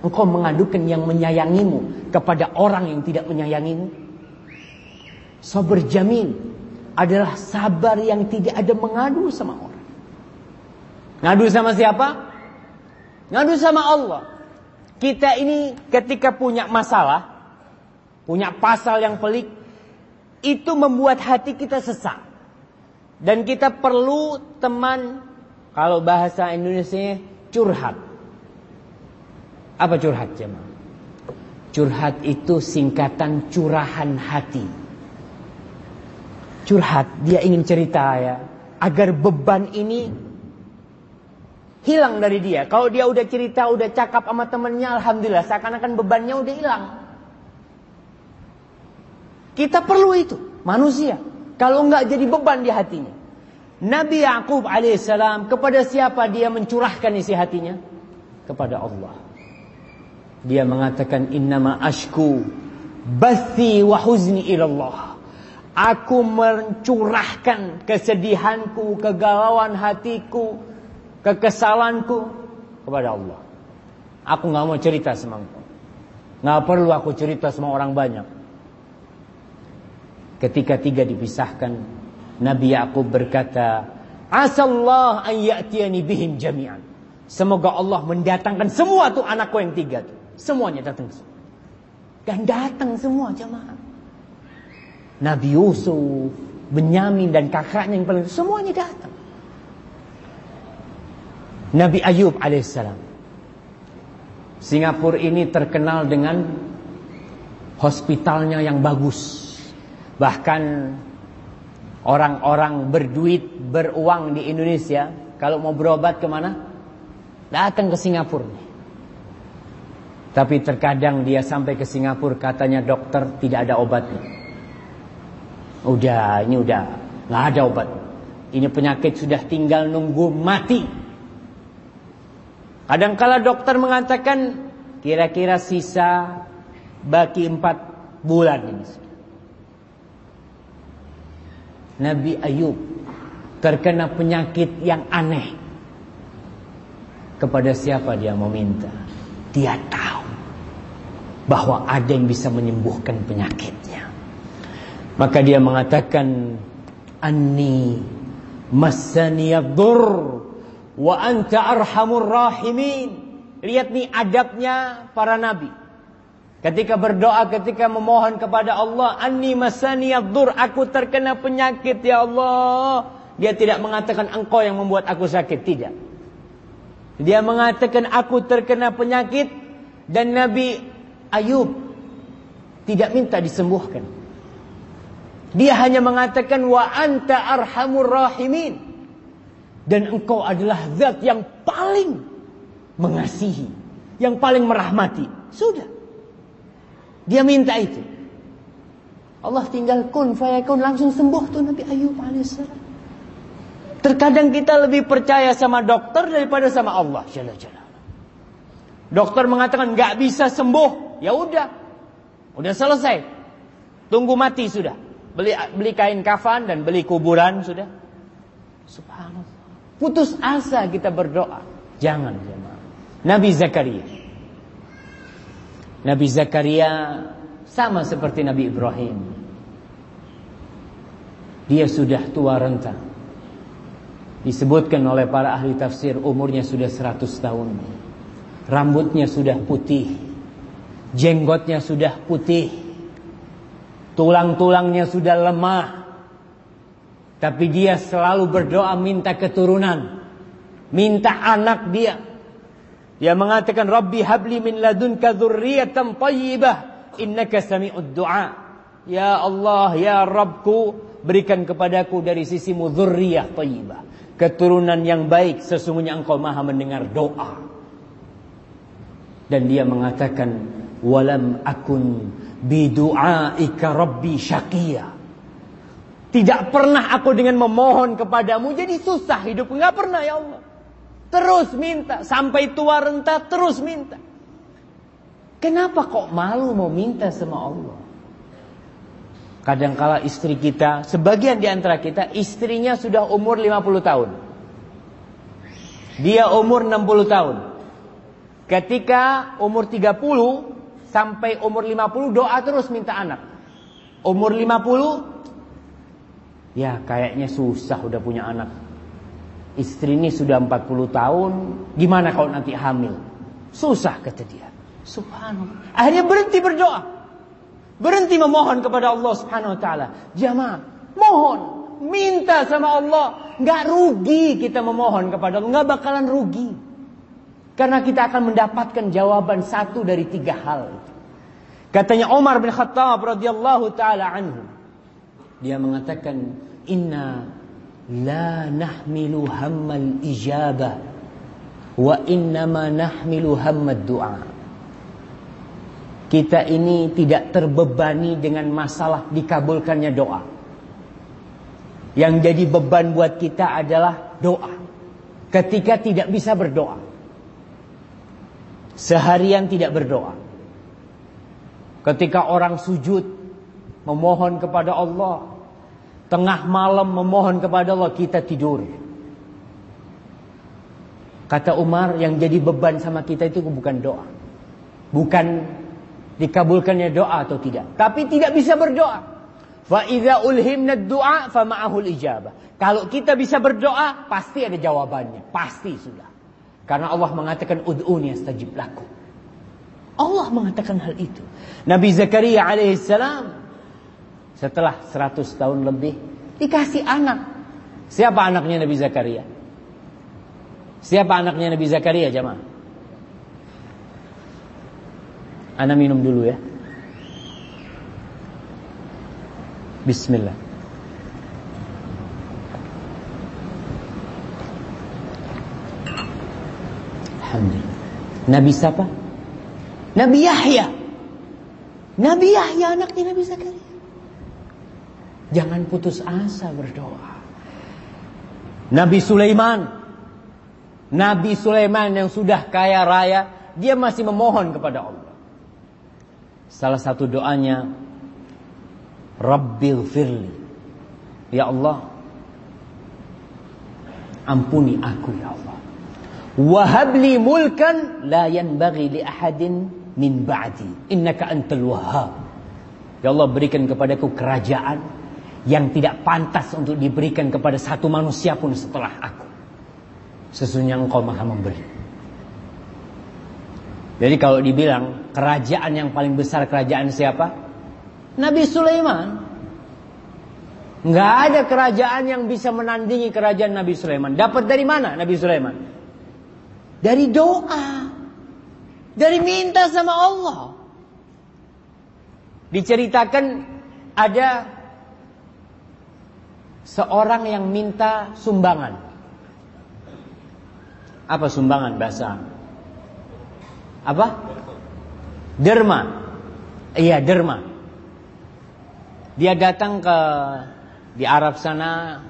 Engkau mengadukan yang menyayangimu kepada orang yang tidak menyayangimu. Sabar jamin adalah sabar yang tidak ada mengadu sama orang. Ngadu sama siapa? Ngadu sama Allah. Kita ini ketika punya masalah, punya pasal yang pelik, itu membuat hati kita sesak. Dan kita perlu teman, kalau bahasa Indonesia curhat. Apa curhat jemaah? Curhat itu singkatan curahan hati. Curhat, dia ingin cerita ya, agar beban ini hilang dari dia. Kalau dia udah cerita, udah cakap sama temennya, alhamdulillah, seakan-akan bebannya udah hilang. Kita perlu itu, manusia. Kalau enggak jadi beban di hatinya. Nabi Yakub alaihissalam kepada siapa dia mencurahkan isi hatinya? Kepada Allah. Dia mengatakan innama ashku bathi wa huzni ilallah. Aku mencurahkan kesedihanku, kegalauan hatiku, kekesalanku kepada Allah. Aku nggak mau cerita sama engkau. Nggak perlu aku cerita sama orang banyak. Ketika tiga dipisahkan, Nabi Yakub berkata, "Asallah an ya'tiyani bihim jami'an." Semoga Allah mendatangkan semua tuh anakku yang tiga tuh. Semuanya datang. Dan datang semua jemaah. Nabi Yusuf, Benyamin dan kakaknya yang paling semuanya datang. Nabi Ayub alaihissalam. Singapura ini terkenal dengan hospitalnya yang bagus. Bahkan orang-orang berduit, beruang di Indonesia, kalau mau berobat ke mana? Datang ke Singapura. Tapi terkadang dia sampai ke Singapura, katanya dokter tidak ada obatnya. Udah, ini udah nggak ada obat. Ini penyakit sudah tinggal nunggu mati. Kadangkala dokter mengatakan kira-kira sisa baki empat bulan ini. Nabi Ayub terkena penyakit yang aneh. Kepada siapa dia mau minta? Dia tahu bahwa ada yang bisa menyembuhkan penyakitnya. Maka dia mengatakan anni masaniyadur wa anta arhamur rahimin. Lihat nih adabnya para nabi. Ketika berdoa, ketika memohon kepada Allah, anni masaniyadur, aku terkena penyakit ya Allah. Dia tidak mengatakan engkau yang membuat aku sakit, tidak. Dia mengatakan aku terkena penyakit dan Nabi Ayub tidak minta disembuhkan. Dia hanya mengatakan wa anta arhamur rahimin. Dan engkau adalah zat yang paling mengasihi, yang paling merahmati. Sudah. Dia minta itu. Allah tinggal kun fayakun langsung sembuh tuh Nabi Ayub alaihissalam. Terkadang kita lebih percaya sama dokter daripada sama Allah jalla jalla. Dokter mengatakan nggak bisa sembuh, ya udah, udah selesai. Tunggu mati sudah. Beli beli kain kafan dan beli kuburan sudah. Subhanallah. Putus asa kita berdoa. Jangan jemaah. Nabi Zakaria. Nabi Zakaria sama seperti Nabi Ibrahim. Dia sudah tua renta. Disebutkan oleh para ahli tafsir umurnya sudah 100 tahun. Rambutnya sudah putih. Jenggotnya sudah putih. Tulang-tulangnya sudah lemah. Tapi dia selalu berdoa minta keturunan. Minta anak dia. Dia mengatakan Rabbi habli min ladunka dzurriyyatan thayyibah innaka sami'ud du'a. Ya Allah, ya Rabbku, berikan kepadaku dari sisimu dzurriyyah thayyibah. Keturunan yang baik sesungguhnya engkau maha mendengar doa. Dan dia mengatakan walam akun bidu'aika rabbi syaqiya. Tidak pernah aku dengan memohon kepadamu jadi susah hidup. Enggak pernah ya Allah. Terus minta sampai tua renta terus minta. Kenapa kok malu mau minta sama Allah? Kadangkala istri kita, sebagian di antara kita istrinya sudah umur 50 tahun. Dia umur 60 tahun. Ketika umur 30 sampai umur 50 doa terus minta anak. Umur 50 ya kayaknya susah udah punya anak. Istri ini sudah 40 tahun, gimana kalau nanti hamil? Susah kata dia. Subhanallah. Akhirnya berhenti berdoa. Berhenti memohon kepada Allah Subhanahu wa taala. Jamaah, mohon, minta sama Allah. Nggak rugi kita memohon kepada Allah, nggak bakalan rugi. Karena kita akan mendapatkan jawaban satu dari tiga hal. Katanya Umar bin Khattab radhiyallahu taala anhu. Dia mengatakan, "Inna la nahmilu hammal ijabah wa innama nahmilu hammad du'a." Kita ini tidak terbebani dengan masalah dikabulkannya doa. Yang jadi beban buat kita adalah doa. Ketika tidak bisa berdoa. Seharian tidak berdoa. Ketika orang sujud memohon kepada Allah, tengah malam memohon kepada Allah, kita tidur. Kata Umar, yang jadi beban sama kita itu bukan doa. Bukan dikabulkannya doa atau tidak. Tapi tidak bisa berdoa. Fa idza ulhimna du'a fa ma'ahul ijabah. Kalau kita bisa berdoa, pasti ada jawabannya, pasti sudah. Karena Allah mengatakan ud'uni astajib lakum. Allah mengatakan hal itu. Nabi Zakaria alaihissalam setelah 100 tahun lebih dikasih anak. Siapa anaknya Nabi Zakaria? Siapa anaknya Nabi Zakaria jemaah? Ana minum dulu ya. Bismillah. Alhamdulillah. Nabi siapa? Nabi Yahya. Nabi Yahya anaknya Nabi Zakaria. Jangan putus asa berdoa. Nabi Sulaiman. Nabi Sulaiman yang sudah kaya raya, dia masih memohon kepada Allah. Salah satu doanya Rabbil firli Ya Allah Ampuni aku ya Allah Wahabli mulkan La yanbaghi li ahadin Min ba'di Innaka antal wahhab Ya Allah berikan kepadaku kerajaan Yang tidak pantas untuk diberikan kepada satu manusia pun setelah aku Sesungguhnya engkau maha memberi jadi kalau dibilang kerajaan yang paling besar kerajaan siapa? Nabi Sulaiman. Nggak ada kerajaan yang bisa menandingi kerajaan Nabi Sulaiman. Dapat dari mana Nabi Sulaiman? Dari doa. Dari minta sama Allah. Diceritakan ada seorang yang minta sumbangan. Apa sumbangan bahasa? Apa? Derma. Iya, derma. Dia datang ke di Arab sana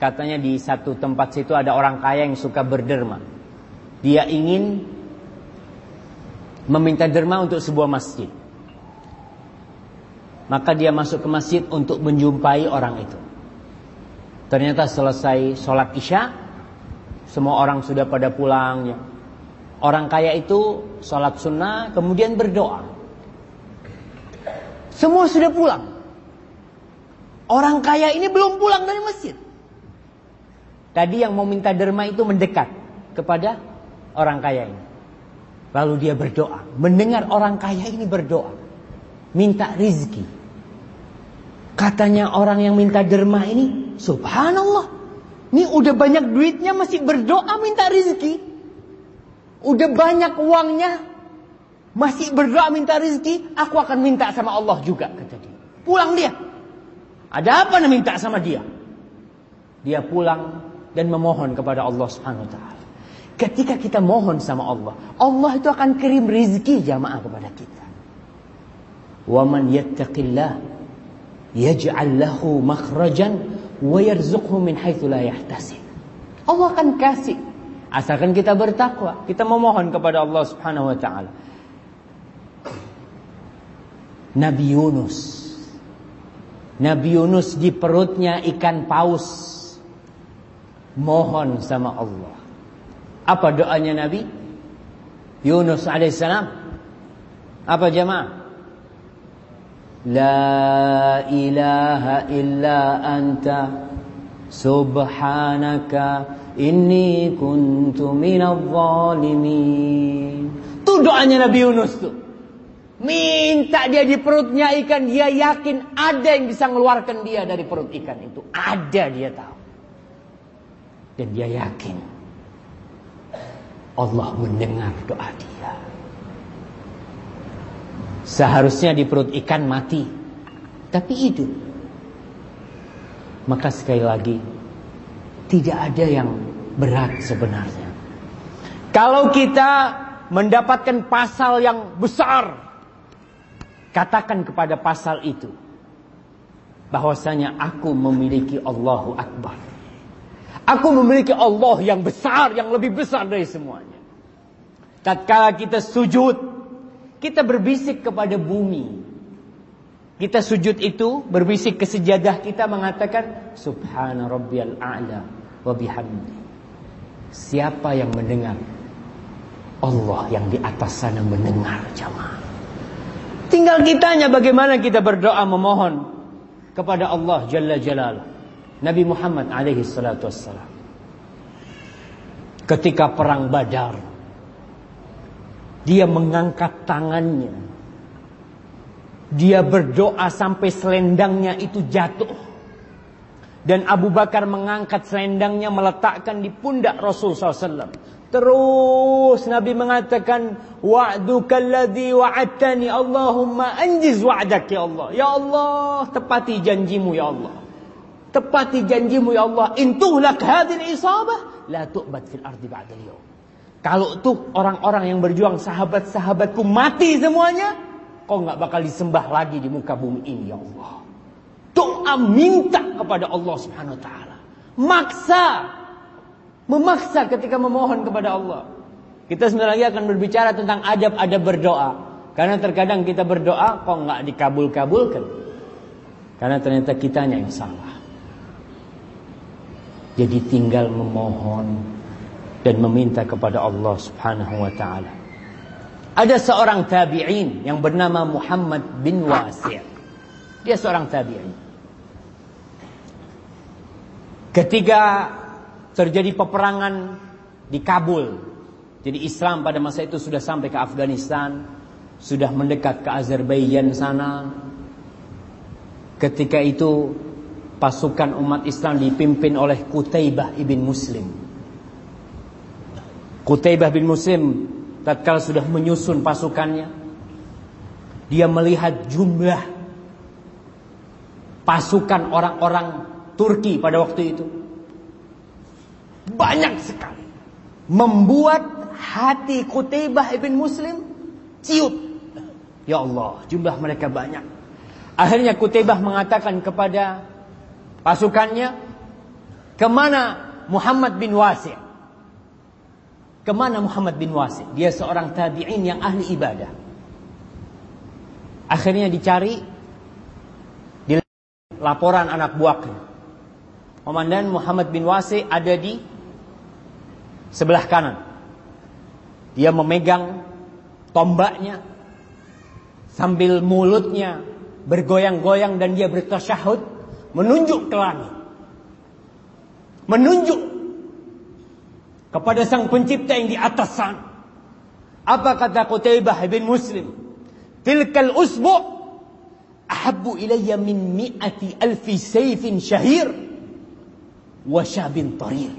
katanya di satu tempat situ ada orang kaya yang suka berderma. Dia ingin meminta derma untuk sebuah masjid. Maka dia masuk ke masjid untuk menjumpai orang itu. Ternyata selesai sholat isya, semua orang sudah pada pulang. Ya. Orang kaya itu sholat sunnah, kemudian berdoa. Semua sudah pulang. Orang kaya ini belum pulang dari masjid. Tadi yang mau minta derma itu mendekat kepada orang kaya ini. Lalu dia berdoa, mendengar orang kaya ini berdoa, minta rizki. Katanya orang yang minta derma ini, subhanallah, ini udah banyak duitnya masih berdoa minta rizki. Udah banyak uangnya, masih berdoa minta rizki, aku akan minta sama Allah juga, kata dia. Pulang dia. Ada apa nih minta sama dia? Dia pulang dan memohon kepada Allah Subhanahu wa taala. Ketika kita mohon sama Allah, Allah itu akan kirim rizki jamaah kepada kita. Wa man yattaqillah yaj'al lahu makhrajan min haitsu la yahtasib. Allah akan kasih asalkan kita bertakwa, kita memohon kepada Allah Subhanahu wa taala. Nabi Yunus Nabi Yunus di perutnya ikan paus mohon sama Allah. Apa doanya Nabi? Yunus alaihissalam. Apa jemaah? La ilaha illa anta subhanaka inni kuntu minadh zalimin. Itu doanya Nabi Yunus tuh. Minta dia di perutnya ikan, dia yakin ada yang bisa mengeluarkan dia dari perut ikan itu. Ada dia tahu. Dan dia yakin Allah mendengar doa dia. Seharusnya di perut ikan mati, tapi hidup. Maka sekali lagi, tidak ada yang berat sebenarnya. Kalau kita mendapatkan pasal yang besar, Katakan kepada pasal itu bahwasanya aku memiliki Allahu Akbar. Aku memiliki Allah yang besar, yang lebih besar dari semuanya. Tatkala kita sujud, kita berbisik kepada bumi. Kita sujud itu berbisik ke sejadah kita mengatakan Subhana rabbiyal a'la wa bihamdi. Siapa yang mendengar? Allah yang di atas sana mendengar jamaah. Tinggal kitanya bagaimana kita berdoa memohon kepada Allah Jalla Jalal. Nabi Muhammad alaihi salatu wassalam. Ketika perang Badar, dia mengangkat tangannya. Dia berdoa sampai selendangnya itu jatuh. Dan Abu Bakar mengangkat selendangnya meletakkan di pundak Rasul SAW. Terus Nabi mengatakan wa'duka alladhi wa'adtani Allahumma anjiz wa'dak ya Allah. Ya Allah, tepati janjimu ya Allah. Tepati janjimu ya Allah. Intuhlak hadil isabah la tu'bad fil ardi ba'da yaum. Kalau tuh orang-orang yang berjuang sahabat-sahabatku mati semuanya, kau nggak bakal disembah lagi di muka bumi ini ya Allah. Doa minta kepada Allah Subhanahu wa taala. Maksa Memaksa ketika memohon kepada Allah. Kita sebentar lagi akan berbicara tentang adab-adab berdoa. Karena terkadang kita berdoa kok nggak dikabul-kabulkan. Karena ternyata kitanya yang salah. Jadi tinggal memohon dan meminta kepada Allah Subhanahu wa taala. Ada seorang tabi'in yang bernama Muhammad bin Wasi'. Dia seorang tabi'in. Ketika terjadi peperangan di Kabul. Jadi Islam pada masa itu sudah sampai ke Afghanistan, sudah mendekat ke Azerbaijan sana. Ketika itu pasukan umat Islam dipimpin oleh Kutaibah ibn Muslim. Qutaibah bin Muslim tatkala sudah menyusun pasukannya dia melihat jumlah pasukan orang-orang Turki pada waktu itu. Banyak sekali. Membuat hati Qutaibah bin Muslim ciut. Ya Allah jumlah mereka banyak. Akhirnya Qutaibah mengatakan kepada pasukannya ke mana Muhammad bin Wasi' Ke mana Muhammad bin Wasi? Dia seorang tabi'in yang ahli ibadah. Akhirnya dicari di laporan anak buahnya. Komandan Muhammad bin Wasi ada di sebelah kanan. Dia memegang tombaknya sambil mulutnya bergoyang-goyang dan dia bertasyahud menunjuk ke langit. Menunjuk kepada sang pencipta yang di atas sana. Apa kata Qutaibah bin Muslim? Tilkal usbu' ahabbu ilayya min mi'ati alfi sayfin syahir wa syabin tarir.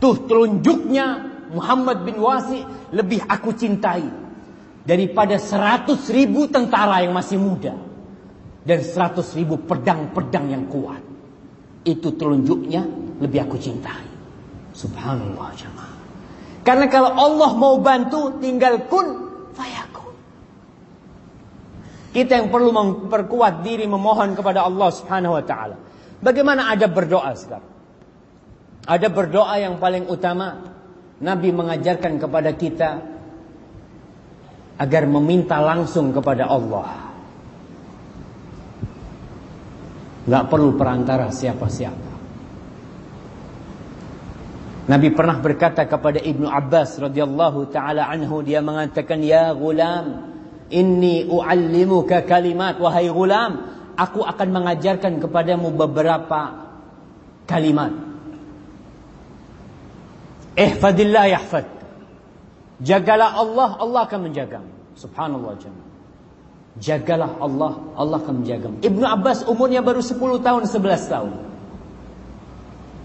Tuh telunjuknya Muhammad bin Wasi lebih aku cintai daripada seratus ribu tentara yang masih muda dan seratus ribu pedang-pedang yang kuat. Itu telunjuknya lebih aku cintai. Subhanallah jemaah. Karena kalau Allah mau bantu tinggal kun fayakun. Kita yang perlu memperkuat diri memohon kepada Allah Subhanahu wa taala. Bagaimana ada berdoa sekarang? Ada berdoa yang paling utama Nabi mengajarkan kepada kita agar meminta langsung kepada Allah. Gak perlu perantara siapa-siapa. Nabi pernah berkata kepada Ibnu Abbas radhiyallahu taala anhu dia mengatakan ya gulam inni uallimuka kalimat. Wahai gulam aku akan mengajarkan kepadamu beberapa kalimat. Ihfadillah yahfad. Jagalah Allah Allah akan menjagamu subhanallah jemaah. Jagalah Allah Allah akan menjagamu Ibnu Abbas umurnya baru 10 tahun 11 tahun.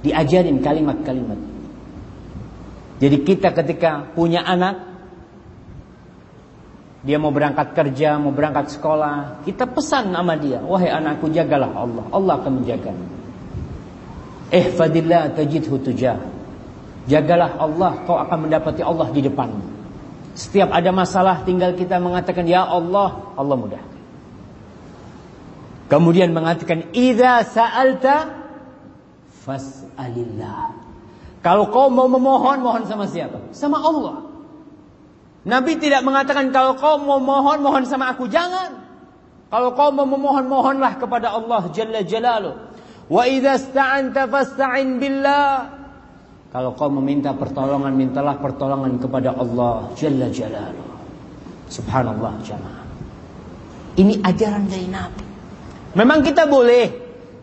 Diajarin kalimat-kalimat jadi kita ketika punya anak dia mau berangkat kerja, mau berangkat sekolah, kita pesan nama dia, wahai anakku jagalah Allah, Allah akan menjaga. Ihfadillah tajidhu tujah. Jagalah Allah, kau akan mendapati Allah di depanmu. Setiap ada masalah tinggal kita mengatakan ya Allah, Allah mudah. Kemudian mengatakan idza sa'alta fas'alillah. Kalau kau mau memohon, mohon sama siapa? Sama Allah. Nabi tidak mengatakan kalau kau mau mohon, mohon sama aku. Jangan. Kalau kau mau memohon, mohonlah kepada Allah Jalla Jalaluh. Wa idza sta'anta fasta'in billah. Kalau kau meminta pertolongan, mintalah pertolongan kepada Allah Jalla Jalaluh. Subhanallah jamaah. Ini ajaran dari Nabi. Memang kita boleh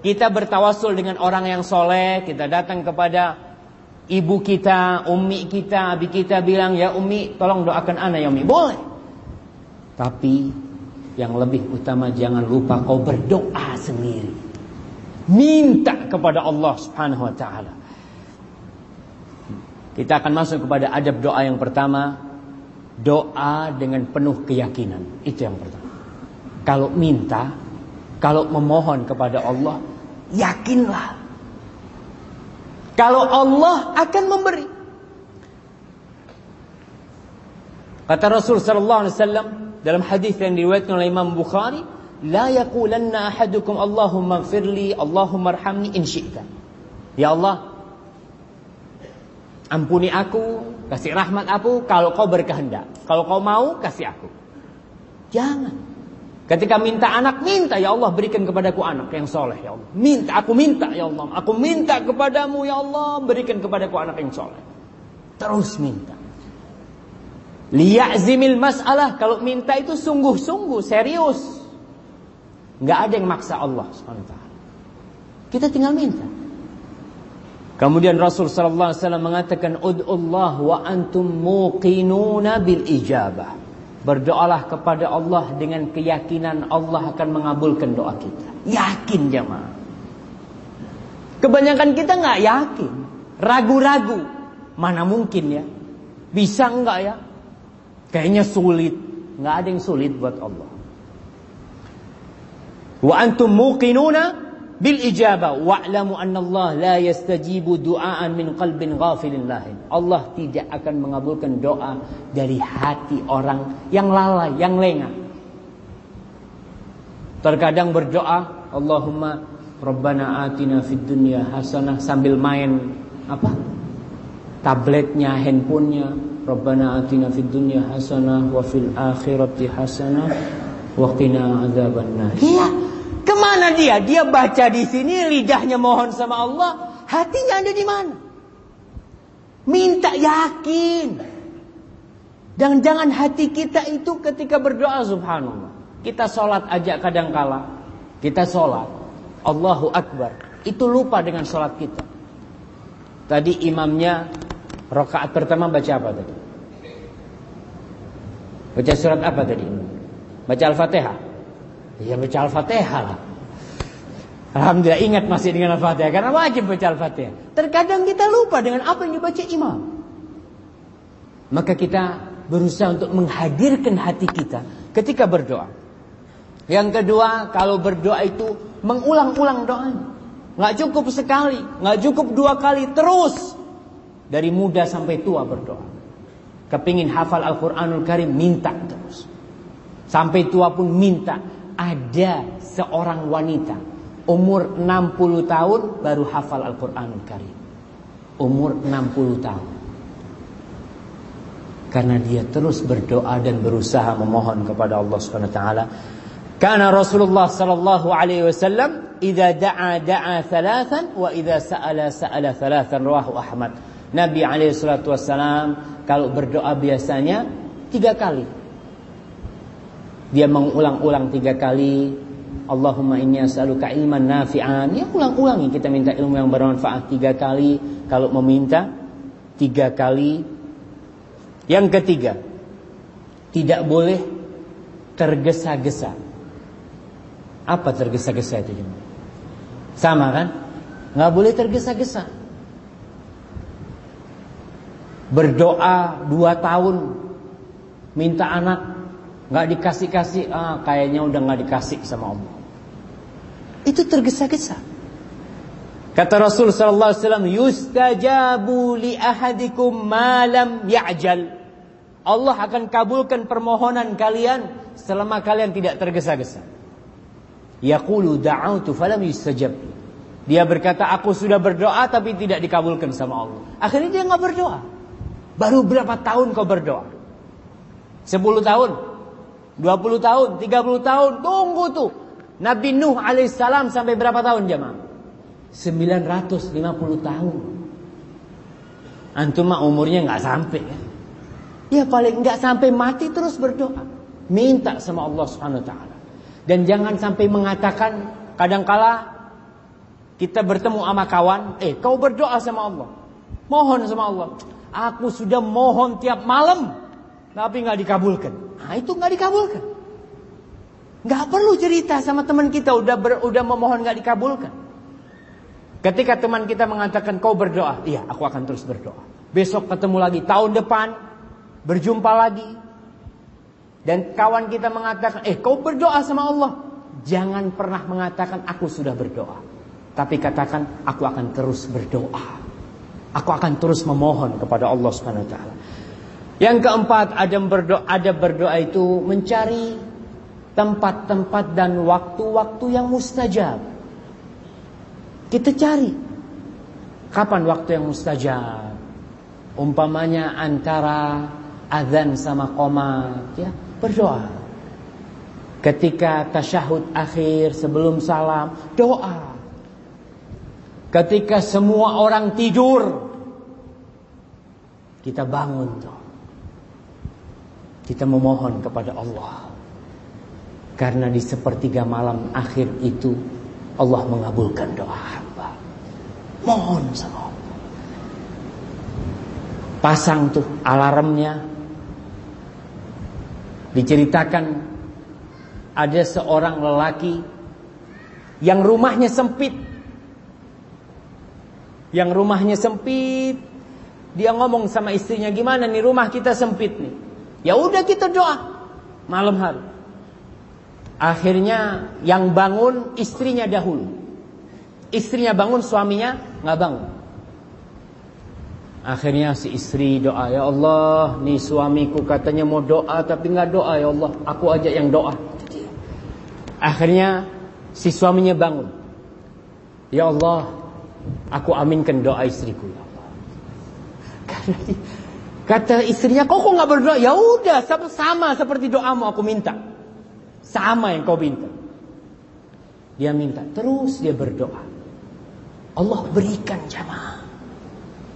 kita bertawasul dengan orang yang soleh, kita datang kepada ibu kita, umi kita, abi kita bilang, ya umi tolong doakan anak ya umi. Boleh. Tapi yang lebih utama jangan lupa kau berdoa sendiri. Minta kepada Allah subhanahu wa ta'ala. Kita akan masuk kepada adab doa yang pertama. Doa dengan penuh keyakinan. Itu yang pertama. Kalau minta, kalau memohon kepada Allah, yakinlah kalau Allah akan memberi. Kata Rasul sallallahu alaihi wasallam dalam hadis yang diriwayatkan oleh Imam Bukhari, "La yaqulanna ahadukum Allahumma ighfirli, Allahumma arhamni in syi'ta." Ya Allah, ampuni aku, kasih rahmat aku kalau kau berkehendak. Kalau kau mau, kasih aku. Jangan. Ketika minta anak, minta ya Allah berikan kepadaku anak yang soleh ya Allah. Minta, aku minta ya Allah. Aku minta kepadamu ya Allah berikan kepadaku anak yang soleh. Terus minta. Liya'zimil masalah. Kalau minta itu sungguh-sungguh, serius. Nggak ada yang maksa Allah SWT. Kita tinggal minta. Kemudian Rasul sallallahu alaihi wasallam mengatakan ud'ullah wa antum muqinuna bil ijabah. Berdoalah kepada Allah dengan keyakinan Allah akan mengabulkan doa kita. Yakin jemaah. Kebanyakan kita nggak yakin, ragu-ragu. Mana mungkin ya? Bisa enggak ya? Kayaknya sulit. Enggak ada yang sulit buat Allah. Wa antum muqinuna bil ijabah wa'lamu anna Allah la yastajibu du'aan min qalbin ghafilin lahin. Allah tidak akan mengabulkan doa dari hati orang yang lalai, yang lengah. Terkadang berdoa, Allahumma Rabbana atina fid dunya hasanah sambil main apa? Tabletnya, handphonenya. Rabbana atina fid dunya hasanah wa fil akhirati hasanah wa qina adzabannar. Iya. Ke mana dia? Dia baca di sini lidahnya mohon sama Allah, hatinya ada di mana? Minta yakin. Dan jangan hati kita itu ketika berdoa subhanallah. Kita sholat aja kadang kala. Kita sholat. Allahu Akbar. Itu lupa dengan sholat kita. Tadi imamnya rokaat pertama baca apa tadi? Baca surat apa tadi? Baca Al-Fatihah. Ya baca Al-Fatihah lah. Alhamdulillah ingat masih dengan Al-Fatihah karena wajib baca Al-Fatihah. Terkadang kita lupa dengan apa yang dibaca imam. Maka kita berusaha untuk menghadirkan hati kita ketika berdoa. Yang kedua, kalau berdoa itu mengulang-ulang doanya. Nggak cukup sekali, nggak cukup dua kali, terus dari muda sampai tua berdoa. Kepingin hafal Al-Quranul Karim, minta terus. Sampai tua pun minta. Ada seorang wanita, umur 60 tahun baru hafal Al-Quranul Karim. Umur 60 tahun. Karena dia terus berdoa dan berusaha memohon kepada Allah Subhanahu wa taala. Karena Rasulullah sallallahu alaihi wasallam idza da'a da'a thalathan wa idza sa'ala sa'ala thalathan rawahu Ahmad. Nabi alaihi salatu wasallam kalau berdoa biasanya tiga kali. Dia mengulang-ulang tiga kali. Allahumma inni as'aluka ilman nafi'an. Ya ulang-ulangi kita minta ilmu yang bermanfaat tiga kali. Kalau meminta tiga kali yang ketiga, tidak boleh tergesa-gesa. Apa tergesa-gesa itu? Sama kan? Nggak boleh tergesa-gesa. Berdoa dua tahun, minta anak, nggak dikasih-kasih, ah kayaknya udah nggak dikasih sama Allah. Itu tergesa-gesa. Kata Rasul sallallahu alaihi wasallam, "Yustajabu li ahadikum ma lam ya'jal." Allah akan kabulkan permohonan kalian selama kalian tidak tergesa-gesa. Yaqulu da'autu falam yustajab. Dia berkata, "Aku sudah berdoa tapi tidak dikabulkan sama Allah." Akhirnya dia nggak berdoa. Baru berapa tahun kau berdoa? 10 tahun? 20 tahun? 30 tahun? Tunggu tuh. Nabi Nuh alaihissalam sampai berapa tahun jemaah? 950 tahun. Antum mah umurnya nggak sampai ya. Ya paling nggak sampai mati terus berdoa. Minta sama Allah Subhanahu wa taala. Dan jangan sampai mengatakan kadangkala kita bertemu sama kawan, eh kau berdoa sama Allah. Mohon sama Allah. Aku sudah mohon tiap malam tapi nggak dikabulkan. Nah, itu nggak dikabulkan. Nggak perlu cerita sama teman kita udah ber, udah memohon nggak dikabulkan. Ketika teman kita mengatakan kau berdoa, iya aku akan terus berdoa. Besok ketemu lagi, tahun depan berjumpa lagi. Dan kawan kita mengatakan, eh kau berdoa sama Allah. Jangan pernah mengatakan aku sudah berdoa. Tapi katakan aku akan terus berdoa. Aku akan terus memohon kepada Allah Subhanahu wa taala. Yang keempat, ada berdoa, ada berdoa itu mencari tempat-tempat dan waktu-waktu yang mustajab. Kita cari kapan waktu yang mustajab. Umpamanya antara azan sama qomat, ya, berdoa. Ketika tasyahud akhir sebelum salam, doa. Ketika semua orang tidur, kita bangun tuh. Kita memohon kepada Allah. Karena di sepertiga malam akhir itu Allah mengabulkan doa hamba. Mohon sama Allah. Pasang tuh alarmnya. Diceritakan ada seorang lelaki yang rumahnya sempit. Yang rumahnya sempit, Dia ngomong sama istrinya, gimana nih rumah kita sempit nih. Ya udah kita doa malam hari. Akhirnya yang bangun istrinya dahulu. Istrinya bangun, suaminya nggak bangun. Akhirnya si istri doa, ya Allah, nih suamiku katanya mau doa tapi nggak doa ya Allah, aku aja yang doa. Akhirnya si suaminya bangun. Ya Allah, aku aminkan doa istriku ya Allah. Kata istrinya, kok kok nggak berdoa? Ya udah, sama seperti doamu aku minta. Sama yang kau minta. Dia minta, terus dia berdoa. Allah berikan jamaah.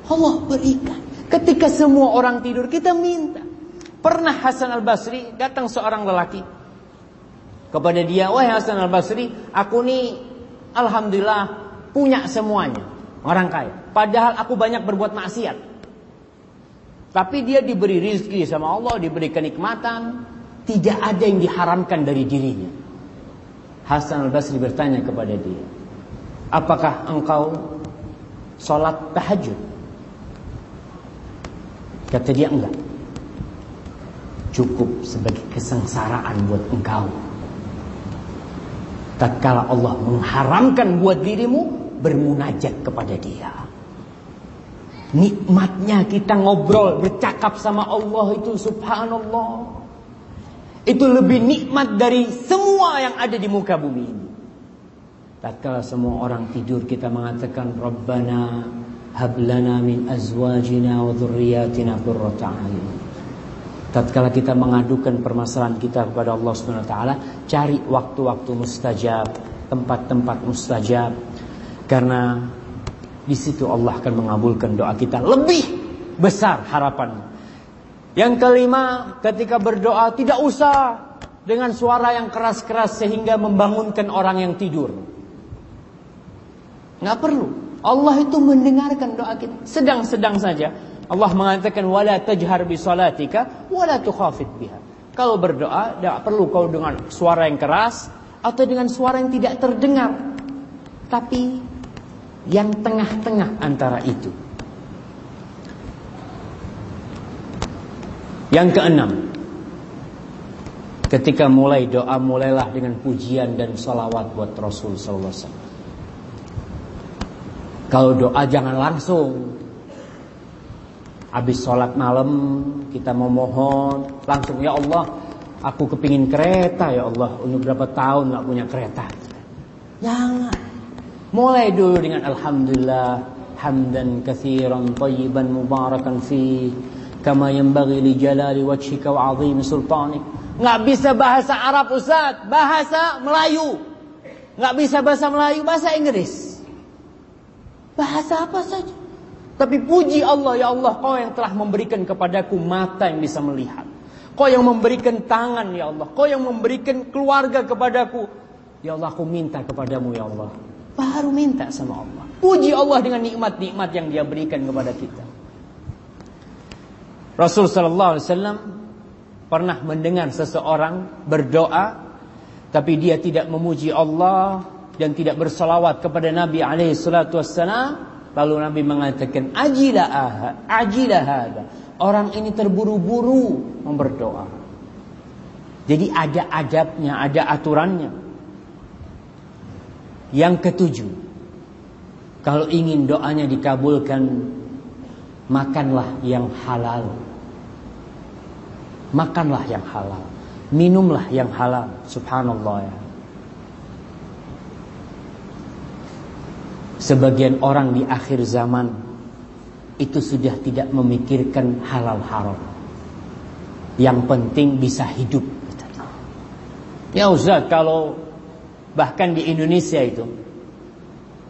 Allah berikan. Ketika semua orang tidur kita minta. Pernah Hasan al-Basri datang seorang lelaki kepada dia, "Wahai Hasan al-Basri, aku nih alhamdulillah punya semuanya, orang kaya. Padahal aku banyak berbuat maksiat. Tapi dia diberi rizki sama Allah, diberi kenikmatan, tidak ada yang diharamkan dari dirinya." Hasan al-Basri bertanya kepada dia, "Apakah engkau sholat tahajud?" Kata dia enggak. Cukup sebagai kesengsaraan buat engkau. Tatkala Allah mengharamkan buat dirimu bermunajat kepada dia. Nikmatnya kita ngobrol, bercakap sama Allah itu subhanallah. Itu lebih nikmat dari semua yang ada di muka bumi ini. Tatkala semua orang tidur kita mengatakan Rabbana hab lana min azwajina wa dhurriyyatina qurrata a'yun. Tatkala kita mengadukan permasalahan kita kepada Allah Subhanahu wa taala, cari waktu-waktu mustajab, tempat-tempat mustajab. Karena di situ Allah akan mengabulkan doa kita lebih besar harapan. Yang kelima, ketika berdoa tidak usah dengan suara yang keras-keras sehingga membangunkan orang yang tidur. Nggak perlu. Allah itu mendengarkan doa kita. Sedang-sedang saja. Allah mengatakan wala tajhar bi salatika wala tukhafit biha. Kalau berdoa tidak perlu kau dengan suara yang keras atau dengan suara yang tidak terdengar. Tapi yang tengah-tengah antara itu. Yang keenam. Ketika mulai doa mulailah dengan pujian dan salawat buat Rasul sallallahu alaihi wasallam. Kalau doa jangan langsung. Habis sholat malam kita mau mohon langsung ya Allah aku kepingin kereta ya Allah udah berapa tahun nggak punya kereta. Jangan. Mulai dulu dengan alhamdulillah hamdan katsiran tayyiban mubarakan fi kama yanbaghi li jalali wajhika wa 'azimi sultanik. Nggak bisa bahasa Arab Ustaz, bahasa Melayu. Nggak bisa bahasa Melayu, bahasa Inggris. Bahasa apa saja. Tapi puji Allah ya Allah kau yang telah memberikan kepadaku mata yang bisa melihat. Kau yang memberikan tangan ya Allah. Kau yang memberikan keluarga kepadaku. Ya Allah aku minta kepadamu ya Allah. Baru minta sama Allah. Puji Allah dengan nikmat-nikmat yang dia berikan kepada kita. Rasul Sallallahu Alaihi Wasallam pernah mendengar seseorang berdoa. Tapi dia tidak memuji Allah dan tidak bersalawat kepada Nabi alaihi salatu lalu Nabi mengatakan ajilah ajilah hada orang ini terburu-buru memberdoa jadi ada adabnya ada aturannya yang ketujuh kalau ingin doanya dikabulkan makanlah yang halal makanlah yang halal minumlah yang halal subhanallah ya Sebagian orang di akhir zaman itu sudah tidak memikirkan halal haram. Yang penting bisa hidup. Ya Ustaz, kalau bahkan di Indonesia itu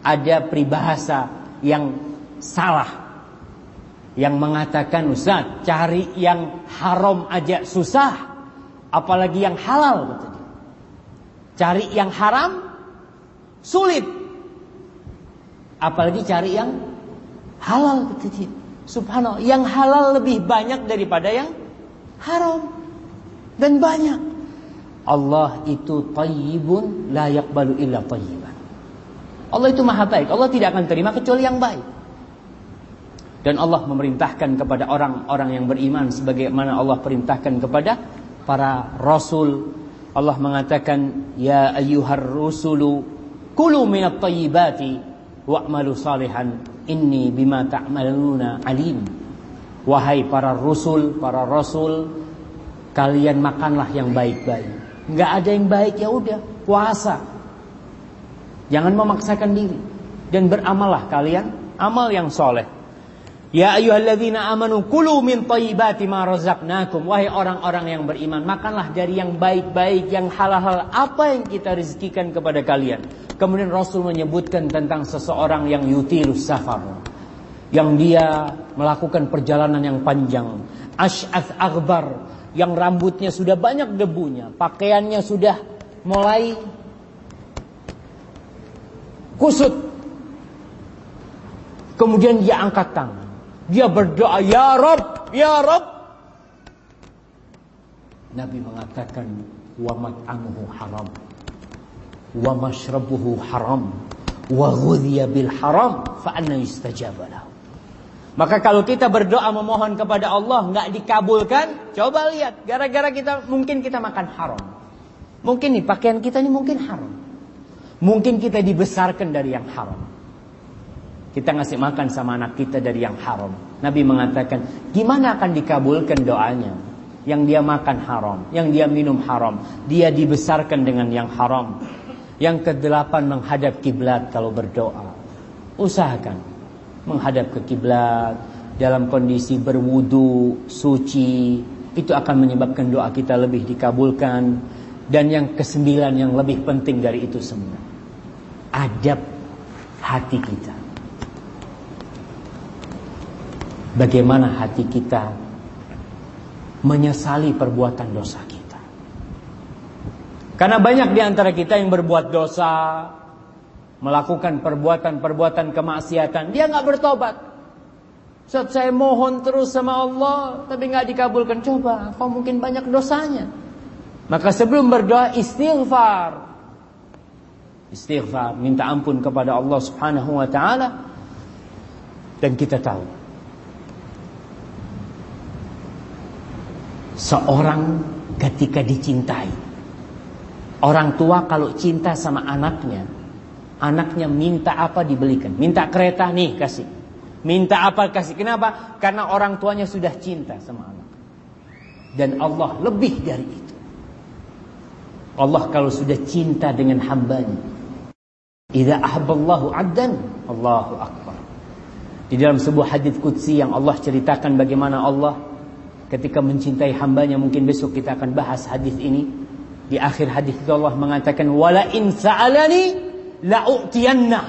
ada peribahasa yang salah yang mengatakan Ustaz, cari yang haram aja susah, apalagi yang halal Cari yang haram sulit, Apalagi cari yang halal kecil. Subhanallah, yang halal lebih banyak daripada yang haram. Dan banyak. Allah itu tayyibun la yaqbalu illa tayyiban. Allah itu maha baik. Allah tidak akan terima kecuali yang baik. Dan Allah memerintahkan kepada orang-orang yang beriman sebagaimana Allah perintahkan kepada para rasul. Allah mengatakan, "Ya ayyuhar rusulu, kulu minat tayyibati wa'malu salihan, inni bima ta'maluna alim." Wahai para rasul, para rasul, kalian makanlah yang baik-baik. Enggak ada yang baik ya udah, puasa. Jangan memaksakan diri dan beramallah kalian amal yang soleh. Ya ayyuhalladzina amanu kulu min thayyibati ma razaqnakum. Wahai orang-orang yang beriman, makanlah dari yang baik-baik, yang halal-halal apa yang kita rezekikan kepada kalian. Kemudian Rasul menyebutkan tentang seseorang yang yutilus safar. Yang dia melakukan perjalanan yang panjang. Ash'ath aghbar. Yang rambutnya sudah banyak debunya. Pakaiannya sudah mulai kusut. Kemudian dia angkat tangan. Dia berdoa, Ya Rob, Ya Rob. Nabi mengatakan, Wa mat'amuhu haram. Wa mashrabuhu haram. Wa ghudhiya bil haram. Fa'anna yustajabalah. Maka kalau kita berdoa memohon kepada Allah nggak dikabulkan, coba lihat gara-gara kita mungkin kita makan haram. Mungkin nih pakaian kita ini mungkin haram. Mungkin kita dibesarkan dari yang haram. Kita ngasih makan sama anak kita dari yang haram. Nabi mengatakan, gimana akan dikabulkan doanya? Yang dia makan haram, yang dia minum haram, dia dibesarkan dengan yang haram. Yang kedelapan menghadap kiblat kalau berdoa. Usahakan menghadap ke kiblat dalam kondisi berwudu, suci, itu akan menyebabkan doa kita lebih dikabulkan. Dan yang kesembilan yang lebih penting dari itu semua, adab hati kita. Bagaimana hati kita menyesali perbuatan dosa kita. Karena banyak di antara kita yang berbuat dosa, melakukan perbuatan-perbuatan kemaksiatan, dia nggak bertobat. Saat saya mohon terus sama Allah, tapi nggak dikabulkan. Coba, kau mungkin banyak dosanya. Maka sebelum berdoa istighfar. Istighfar, minta ampun kepada Allah Subhanahu wa taala. Dan kita tahu seorang ketika dicintai. Orang tua kalau cinta sama anaknya, Anaknya minta apa dibelikan. Minta kereta nih kasih. Minta apa kasih. Kenapa? Karena orang tuanya sudah cinta sama anak. Dan Allah lebih dari itu. Allah kalau sudah cinta dengan hambanya. Idza ahabballahu 'abdan, Allahu akbar. Di dalam sebuah hadis qudsi yang Allah ceritakan bagaimana Allah ketika mencintai hambanya mungkin besok kita akan bahas hadis ini. Di akhir hadis itu Allah mengatakan wala in sa'alani la'utiyannah.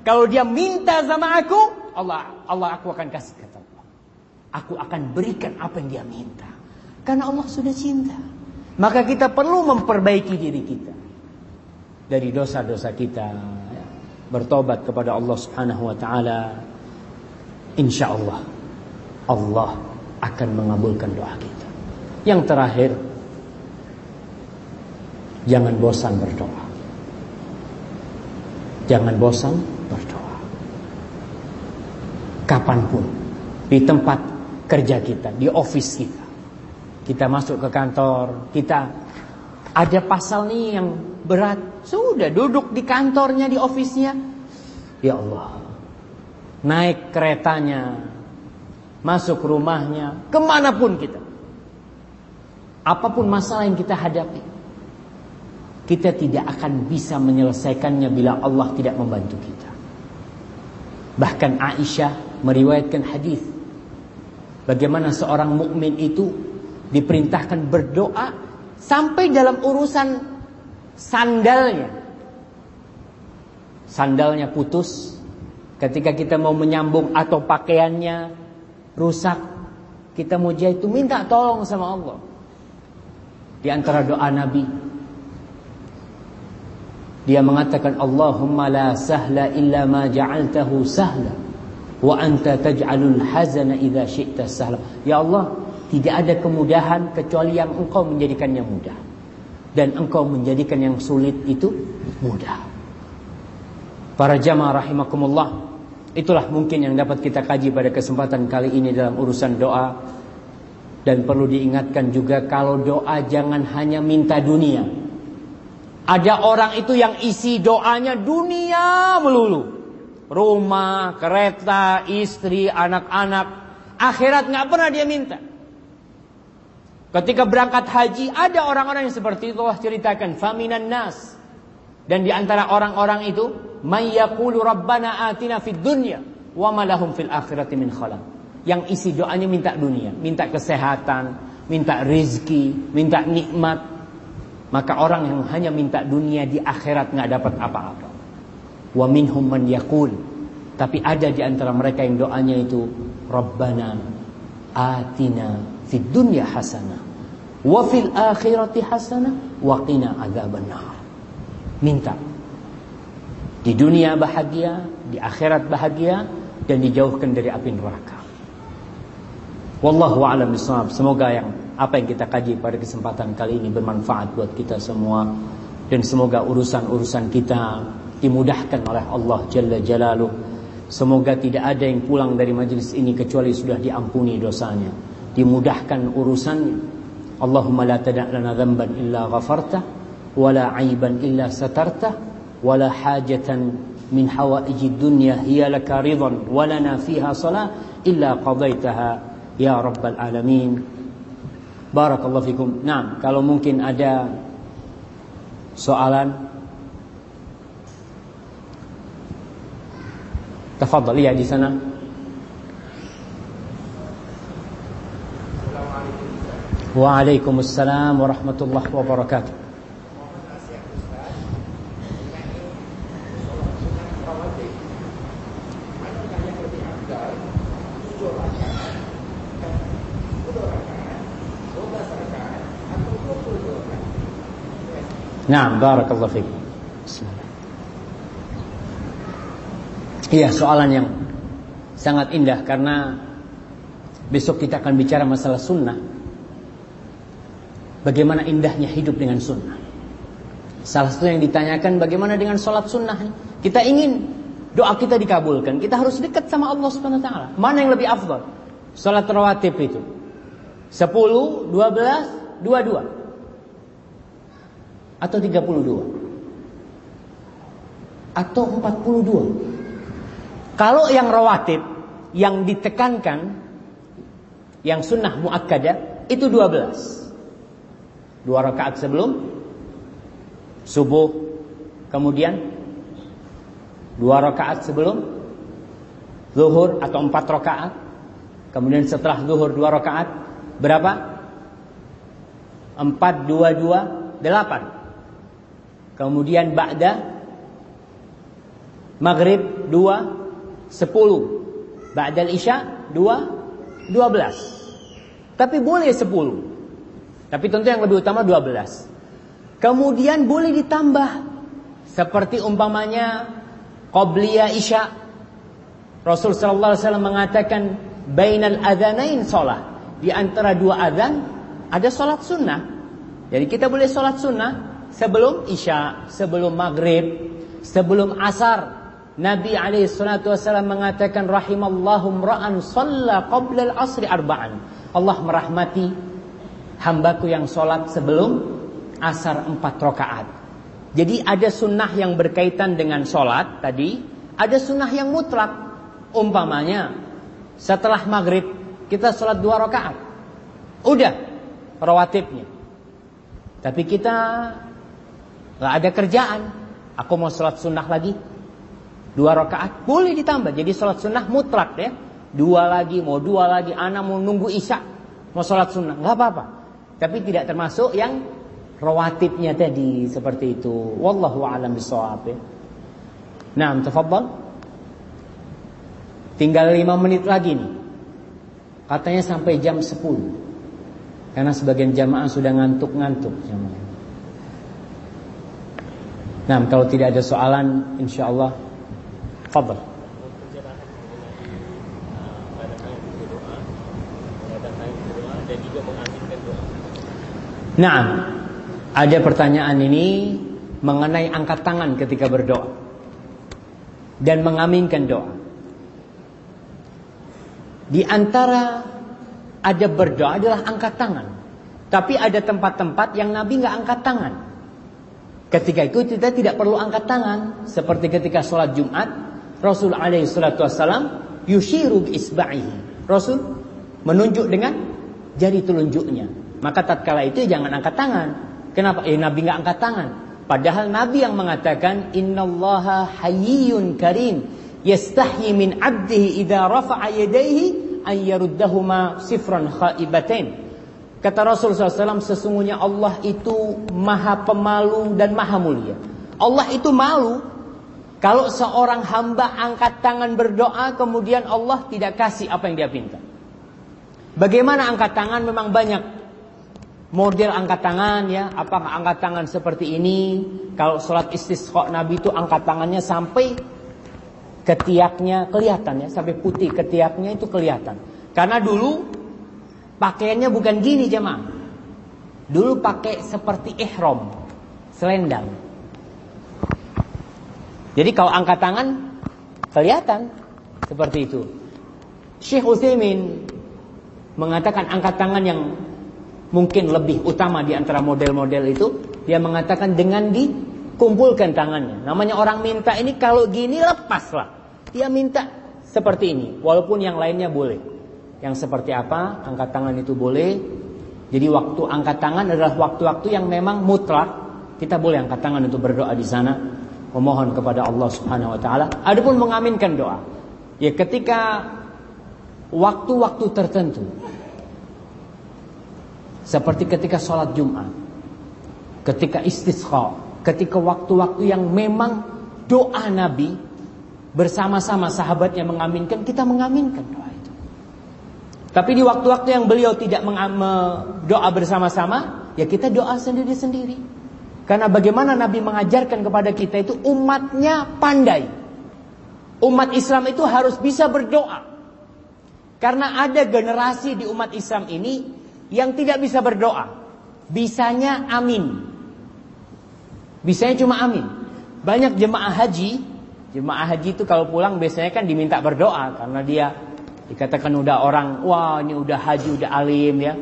Kalau dia minta sama aku, Allah Allah aku akan kasih kata Allah. Aku akan berikan apa yang dia minta. Karena Allah sudah cinta. Maka kita perlu memperbaiki diri kita dari dosa-dosa kita, bertobat kepada Allah Subhanahu wa taala. Insya Allah Allah akan mengabulkan doa kita. Yang terakhir, jangan bosan berdoa. Jangan bosan berdoa. Kapan pun. Di tempat kerja kita. Di office kita. Kita masuk ke kantor. Kita ada pasal nih yang berat. Sudah duduk di kantornya, di office-nya. Ya Allah. Naik keretanya. Masuk rumahnya. Ke mana pun kita. Apa pun masalah yang kita hadapi kita tidak akan bisa menyelesaikannya bila Allah tidak membantu kita. Bahkan Aisyah meriwayatkan hadis bagaimana seorang mukmin itu diperintahkan berdoa sampai dalam urusan sandalnya. Sandalnya putus ketika kita mau menyambung atau pakaiannya rusak, kita mau jahit itu minta tolong sama Allah. Di antara doa Nabi, dia mengatakan Allahumma la sahla illa ma ja'altahu sahla wa anta taj'alul hazana idza syi'ta sahla. Ya Allah, tidak ada kemudahan kecuali yang Engkau menjadikannya mudah. Dan Engkau menjadikan yang sulit itu mudah. Para jamaah rahimakumullah, Itulah mungkin yang dapat kita kaji pada kesempatan kali ini dalam urusan doa. Dan perlu diingatkan juga kalau doa jangan hanya minta dunia. Ada orang itu yang isi doanya dunia melulu. Rumah, kereta, istri, anak-anak. Akhirat nggak pernah dia minta. Ketika berangkat haji ada orang-orang yang seperti itu Allah ceritakan. Faminan nas. Dan di antara orang-orang itu. Man yaqulu rabbana atina fid dunya. Wa malahum fil akhirati min khalaq. Yang isi doanya minta dunia. Minta kesehatan. Minta rizki. Minta nikmat. Maka orang yang hanya minta dunia di akhirat nggak dapat apa-apa. Wa minhum man yaqul. Tapi ada di antara mereka yang doanya itu Rabbana atina fid dunya hasanah wa fil akhirati hasanah wa qina adzabannar. Minta di dunia bahagia, di akhirat bahagia dan dijauhkan dari api neraka. Wallahu a'lam bishawab. Semoga yang apa yang kita kaji pada kesempatan kali ini bermanfaat buat kita semua dan semoga urusan-urusan kita dimudahkan oleh Allah Jalla Jalaluh. Semoga tidak ada yang pulang dari majlis ini kecuali sudah diampuni dosanya, dimudahkan urusannya. Allahumma la tada' lana dhanban illa ghafartah wa la 'aiban illa satarta wa la hajatan min hawaiji dunya hiya laka ridwan wa lana fiha salah illa qadaitaha ya rabbal alamin. Barakallahu fikum. Nah, kalau mungkin ada soalan Tafadhal ya di sana. Waalaikumsalam warahmatullahi wabarakatuh. Nah, barakallahu fiik. Iya, soalan yang sangat indah karena besok kita akan bicara masalah sunnah. Bagaimana indahnya hidup dengan sunnah. Salah satu yang ditanyakan bagaimana dengan sholat sunnah. Kita ingin doa kita dikabulkan. Kita harus dekat sama Allah Subhanahu Wa Taala. Mana yang lebih afdal? Sholat rawatib itu. 10, 12, 22 atau 32 atau 42 kalau yang rawatib yang ditekankan yang sunnah muakkadah itu 12 dua rakaat sebelum subuh kemudian dua rakaat sebelum zuhur atau empat rakaat kemudian setelah zuhur dua rakaat berapa? Empat dua dua delapan Kemudian ba'da Maghrib 2 10 Ba'da isya 2 12 Tapi boleh 10 Tapi tentu yang lebih utama 12 Kemudian boleh ditambah. Seperti umpamanya Qobliya isya. Rasul sallallahu alaihi wasallam mengatakan bainal adzanain salat. Di antara dua adzan ada salat sunnah. Jadi kita boleh salat sunnah sebelum isya, sebelum maghrib, sebelum asar. Nabi alaihi salatu wasallam mengatakan rahimallahu ra'an shalla qabla al-asri arba'an. Allah merahmati hambaku yang sholat sebelum asar empat rakaat. Jadi ada sunnah yang berkaitan dengan sholat tadi, ada sunnah yang mutlak. Umpamanya setelah maghrib kita sholat dua rakaat, udah rawatibnya. Tapi kita Gak ada kerjaan. Aku mau sholat sunnah lagi. Dua rakaat boleh ditambah. Jadi sholat sunnah mutlak ya. Dua lagi, mau dua lagi. Anak mau nunggu isya. Mau sholat sunnah. Gak apa-apa. Tapi tidak termasuk yang rawatibnya tadi. Seperti itu. Wallahu a'lam bisawab ya. Nah, tafadhal. Tinggal lima menit lagi nih. Katanya sampai jam 10. Karena sebagian jamaah sudah ngantuk-ngantuk jamaah. Nah, kalau tidak ada soalan, insya Allah, fadl. Nah, ada pertanyaan ini mengenai angkat tangan ketika berdoa dan mengaminkan doa. Di antara ada berdoa adalah angkat tangan. Tapi ada tempat-tempat yang Nabi nggak angkat tangan. Ketika itu kita tidak perlu angkat tangan. Seperti ketika sholat Jumat, Rasul alaihi salatu wassalam yushiru isba'ihi. Rasul menunjuk dengan jari telunjuknya. Maka tatkala itu jangan angkat tangan. Kenapa? Eh Nabi nggak angkat tangan. Padahal Nabi yang mengatakan innallaha hayyun karim yastahyi min 'abdihi idza rafa'a yadayhi an yaruddahuma sifran khaibatain. Kata Rasul SAW, sesungguhnya Allah itu maha pemalu dan maha mulia. Allah itu malu kalau seorang hamba angkat tangan berdoa, kemudian Allah tidak kasih apa yang dia minta. Bagaimana angkat tangan memang banyak model angkat tangan ya. Apakah angkat tangan seperti ini? Kalau sholat istisqa Nabi itu angkat tangannya sampai ketiaknya kelihatan ya, sampai putih ketiaknya itu kelihatan. Karena dulu Pakaiannya bukan gini jemaah. Dulu pakai seperti ihram, selendang. Jadi kalau angkat tangan kelihatan seperti itu. Syekh Utsaimin mengatakan angkat tangan yang mungkin lebih utama di antara model-model itu, dia mengatakan dengan dikumpulkan tangannya. Namanya orang minta ini kalau gini lepaslah. Dia minta seperti ini, walaupun yang lainnya boleh. Yang seperti apa? Angkat tangan itu boleh. Jadi waktu angkat tangan adalah waktu-waktu yang memang mutlak. Kita boleh angkat tangan untuk berdoa di sana, memohon kepada Allah Subhanahu wa taala. Adapun mengaminkan doa. Ya ketika waktu-waktu tertentu. Seperti ketika sholat Jumat. Ketika istisqa. Ketika waktu-waktu yang memang doa Nabi bersama-sama sahabatnya mengaminkan, kita mengaminkan doa. Tapi di waktu-waktu yang beliau tidak doa bersama-sama, ya kita doa sendiri-sendiri. Karena bagaimana Nabi mengajarkan kepada kita itu umatnya pandai. Umat Islam itu harus bisa berdoa. Karena ada generasi di umat Islam ini yang tidak bisa berdoa. Bisanya amin. Bisanya cuma amin. Banyak jemaah haji, jemaah haji itu kalau pulang biasanya kan diminta berdoa karena dia Dikatakan udah orang, wah ini udah haji, udah alim ya.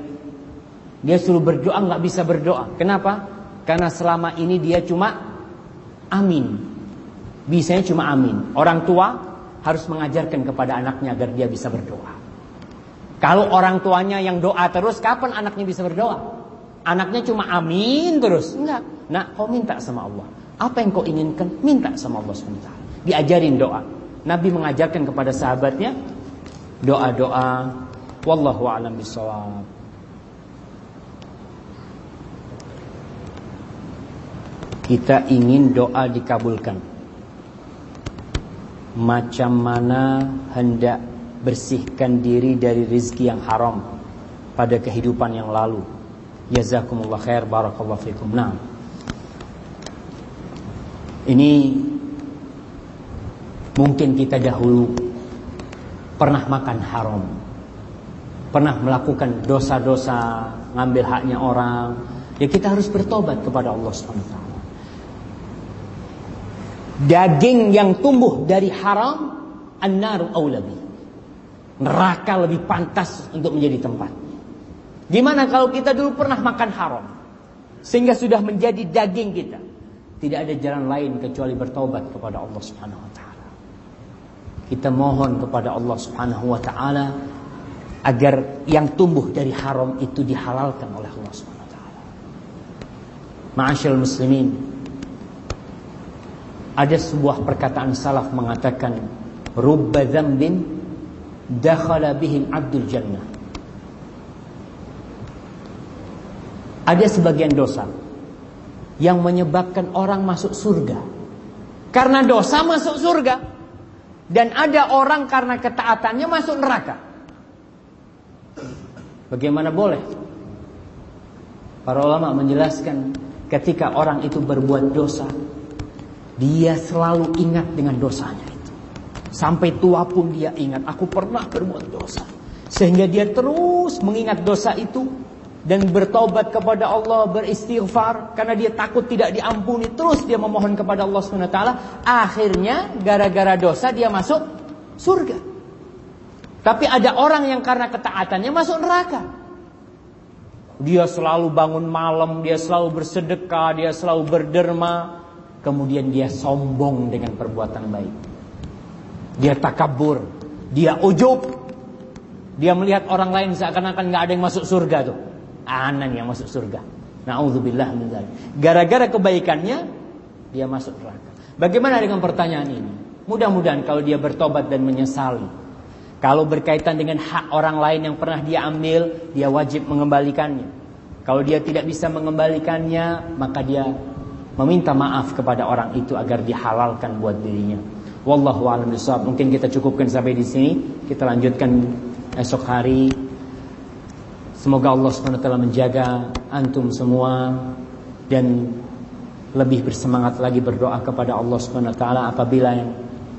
Dia suruh berdoa nggak bisa berdoa. Kenapa? Karena selama ini dia cuma amin. Bisanya cuma amin. Orang tua harus mengajarkan kepada anaknya agar dia bisa berdoa. Kalau orang tuanya yang doa terus, kapan anaknya bisa berdoa? Anaknya cuma amin terus. Enggak. Nah, kau minta sama Allah. Apa yang kau inginkan? Minta sama Allah SWT. Diajarin doa. Nabi mengajarkan kepada sahabatnya, doa-doa. Wallahu alam bisawab kita ingin doa dikabulkan. Macam mana hendak bersihkan diri dari rizki yang haram pada kehidupan yang lalu? Jazakumullah khair barakallahu fikum. Nah. Ini mungkin kita dahulu pernah makan haram, pernah melakukan dosa-dosa, ngambil haknya orang, ya kita harus bertobat kepada Allah SWT. Daging yang tumbuh dari haram, an-naru aulabi. Neraka lebih pantas untuk menjadi tempat. Gimana kalau kita dulu pernah makan haram? Sehingga sudah menjadi daging kita. Tidak ada jalan lain kecuali bertobat kepada Allah Subhanahu wa taala. Kita mohon kepada Allah Subhanahu wa taala agar yang tumbuh dari haram itu dihalalkan oleh Allah Subhanahu wa taala. Ma'asyiral muslimin. Ada sebuah perkataan salaf mengatakan rubba dzambin dakhala bihi abdul jannah. Ada sebagian dosa yang menyebabkan orang masuk surga. Karena dosa masuk surga. Dan ada orang karena ketaatannya masuk neraka. Bagaimana boleh? Para ulama menjelaskan ketika orang itu berbuat dosa, dia selalu ingat dengan dosanya itu. Sampai tua pun dia ingat, aku pernah berbuat dosa. Sehingga dia terus mengingat dosa itu dan bertobat kepada Allah, beristighfar karena dia takut tidak diampuni, terus dia memohon kepada Allah Subhanahu wa taala, akhirnya gara-gara dosa dia masuk surga. Tapi ada orang yang karena ketaatannya masuk neraka. Dia selalu bangun malam, dia selalu bersedekah, dia selalu berderma, kemudian dia sombong dengan perbuatan baik. Dia takabur, dia ujub. Dia melihat orang lain seakan-akan nggak ada yang masuk surga tuh. Anan yang masuk surga. Nauzubillah min Gara-gara kebaikannya dia masuk neraka. Bagaimana dengan pertanyaan ini? Mudah-mudahan kalau dia bertobat dan menyesali. Kalau berkaitan dengan hak orang lain yang pernah dia ambil, dia wajib mengembalikannya. Kalau dia tidak bisa mengembalikannya, maka dia meminta maaf kepada orang itu agar dihalalkan buat dirinya. Wallahu a'lam bishawab. Mungkin kita cukupkan sampai di sini. Kita lanjutkan esok hari. Semoga Allah SWT menjaga antum semua dan lebih bersemangat lagi berdoa kepada Allah SWT apabila yang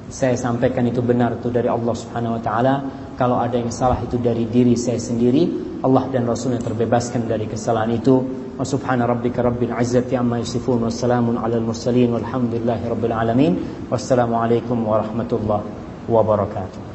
saya sampaikan itu benar itu dari Allah Subhanahu wa taala. Kalau ada yang salah itu dari diri saya sendiri, Allah dan Rasul yang terbebaskan dari kesalahan itu. Wa subhana rabbika rabbil izzati amma yasifun wa salamun alal mursalin walhamdulillahi rabbil alamin. Wassalamualaikum warahmatullahi wabarakatuh.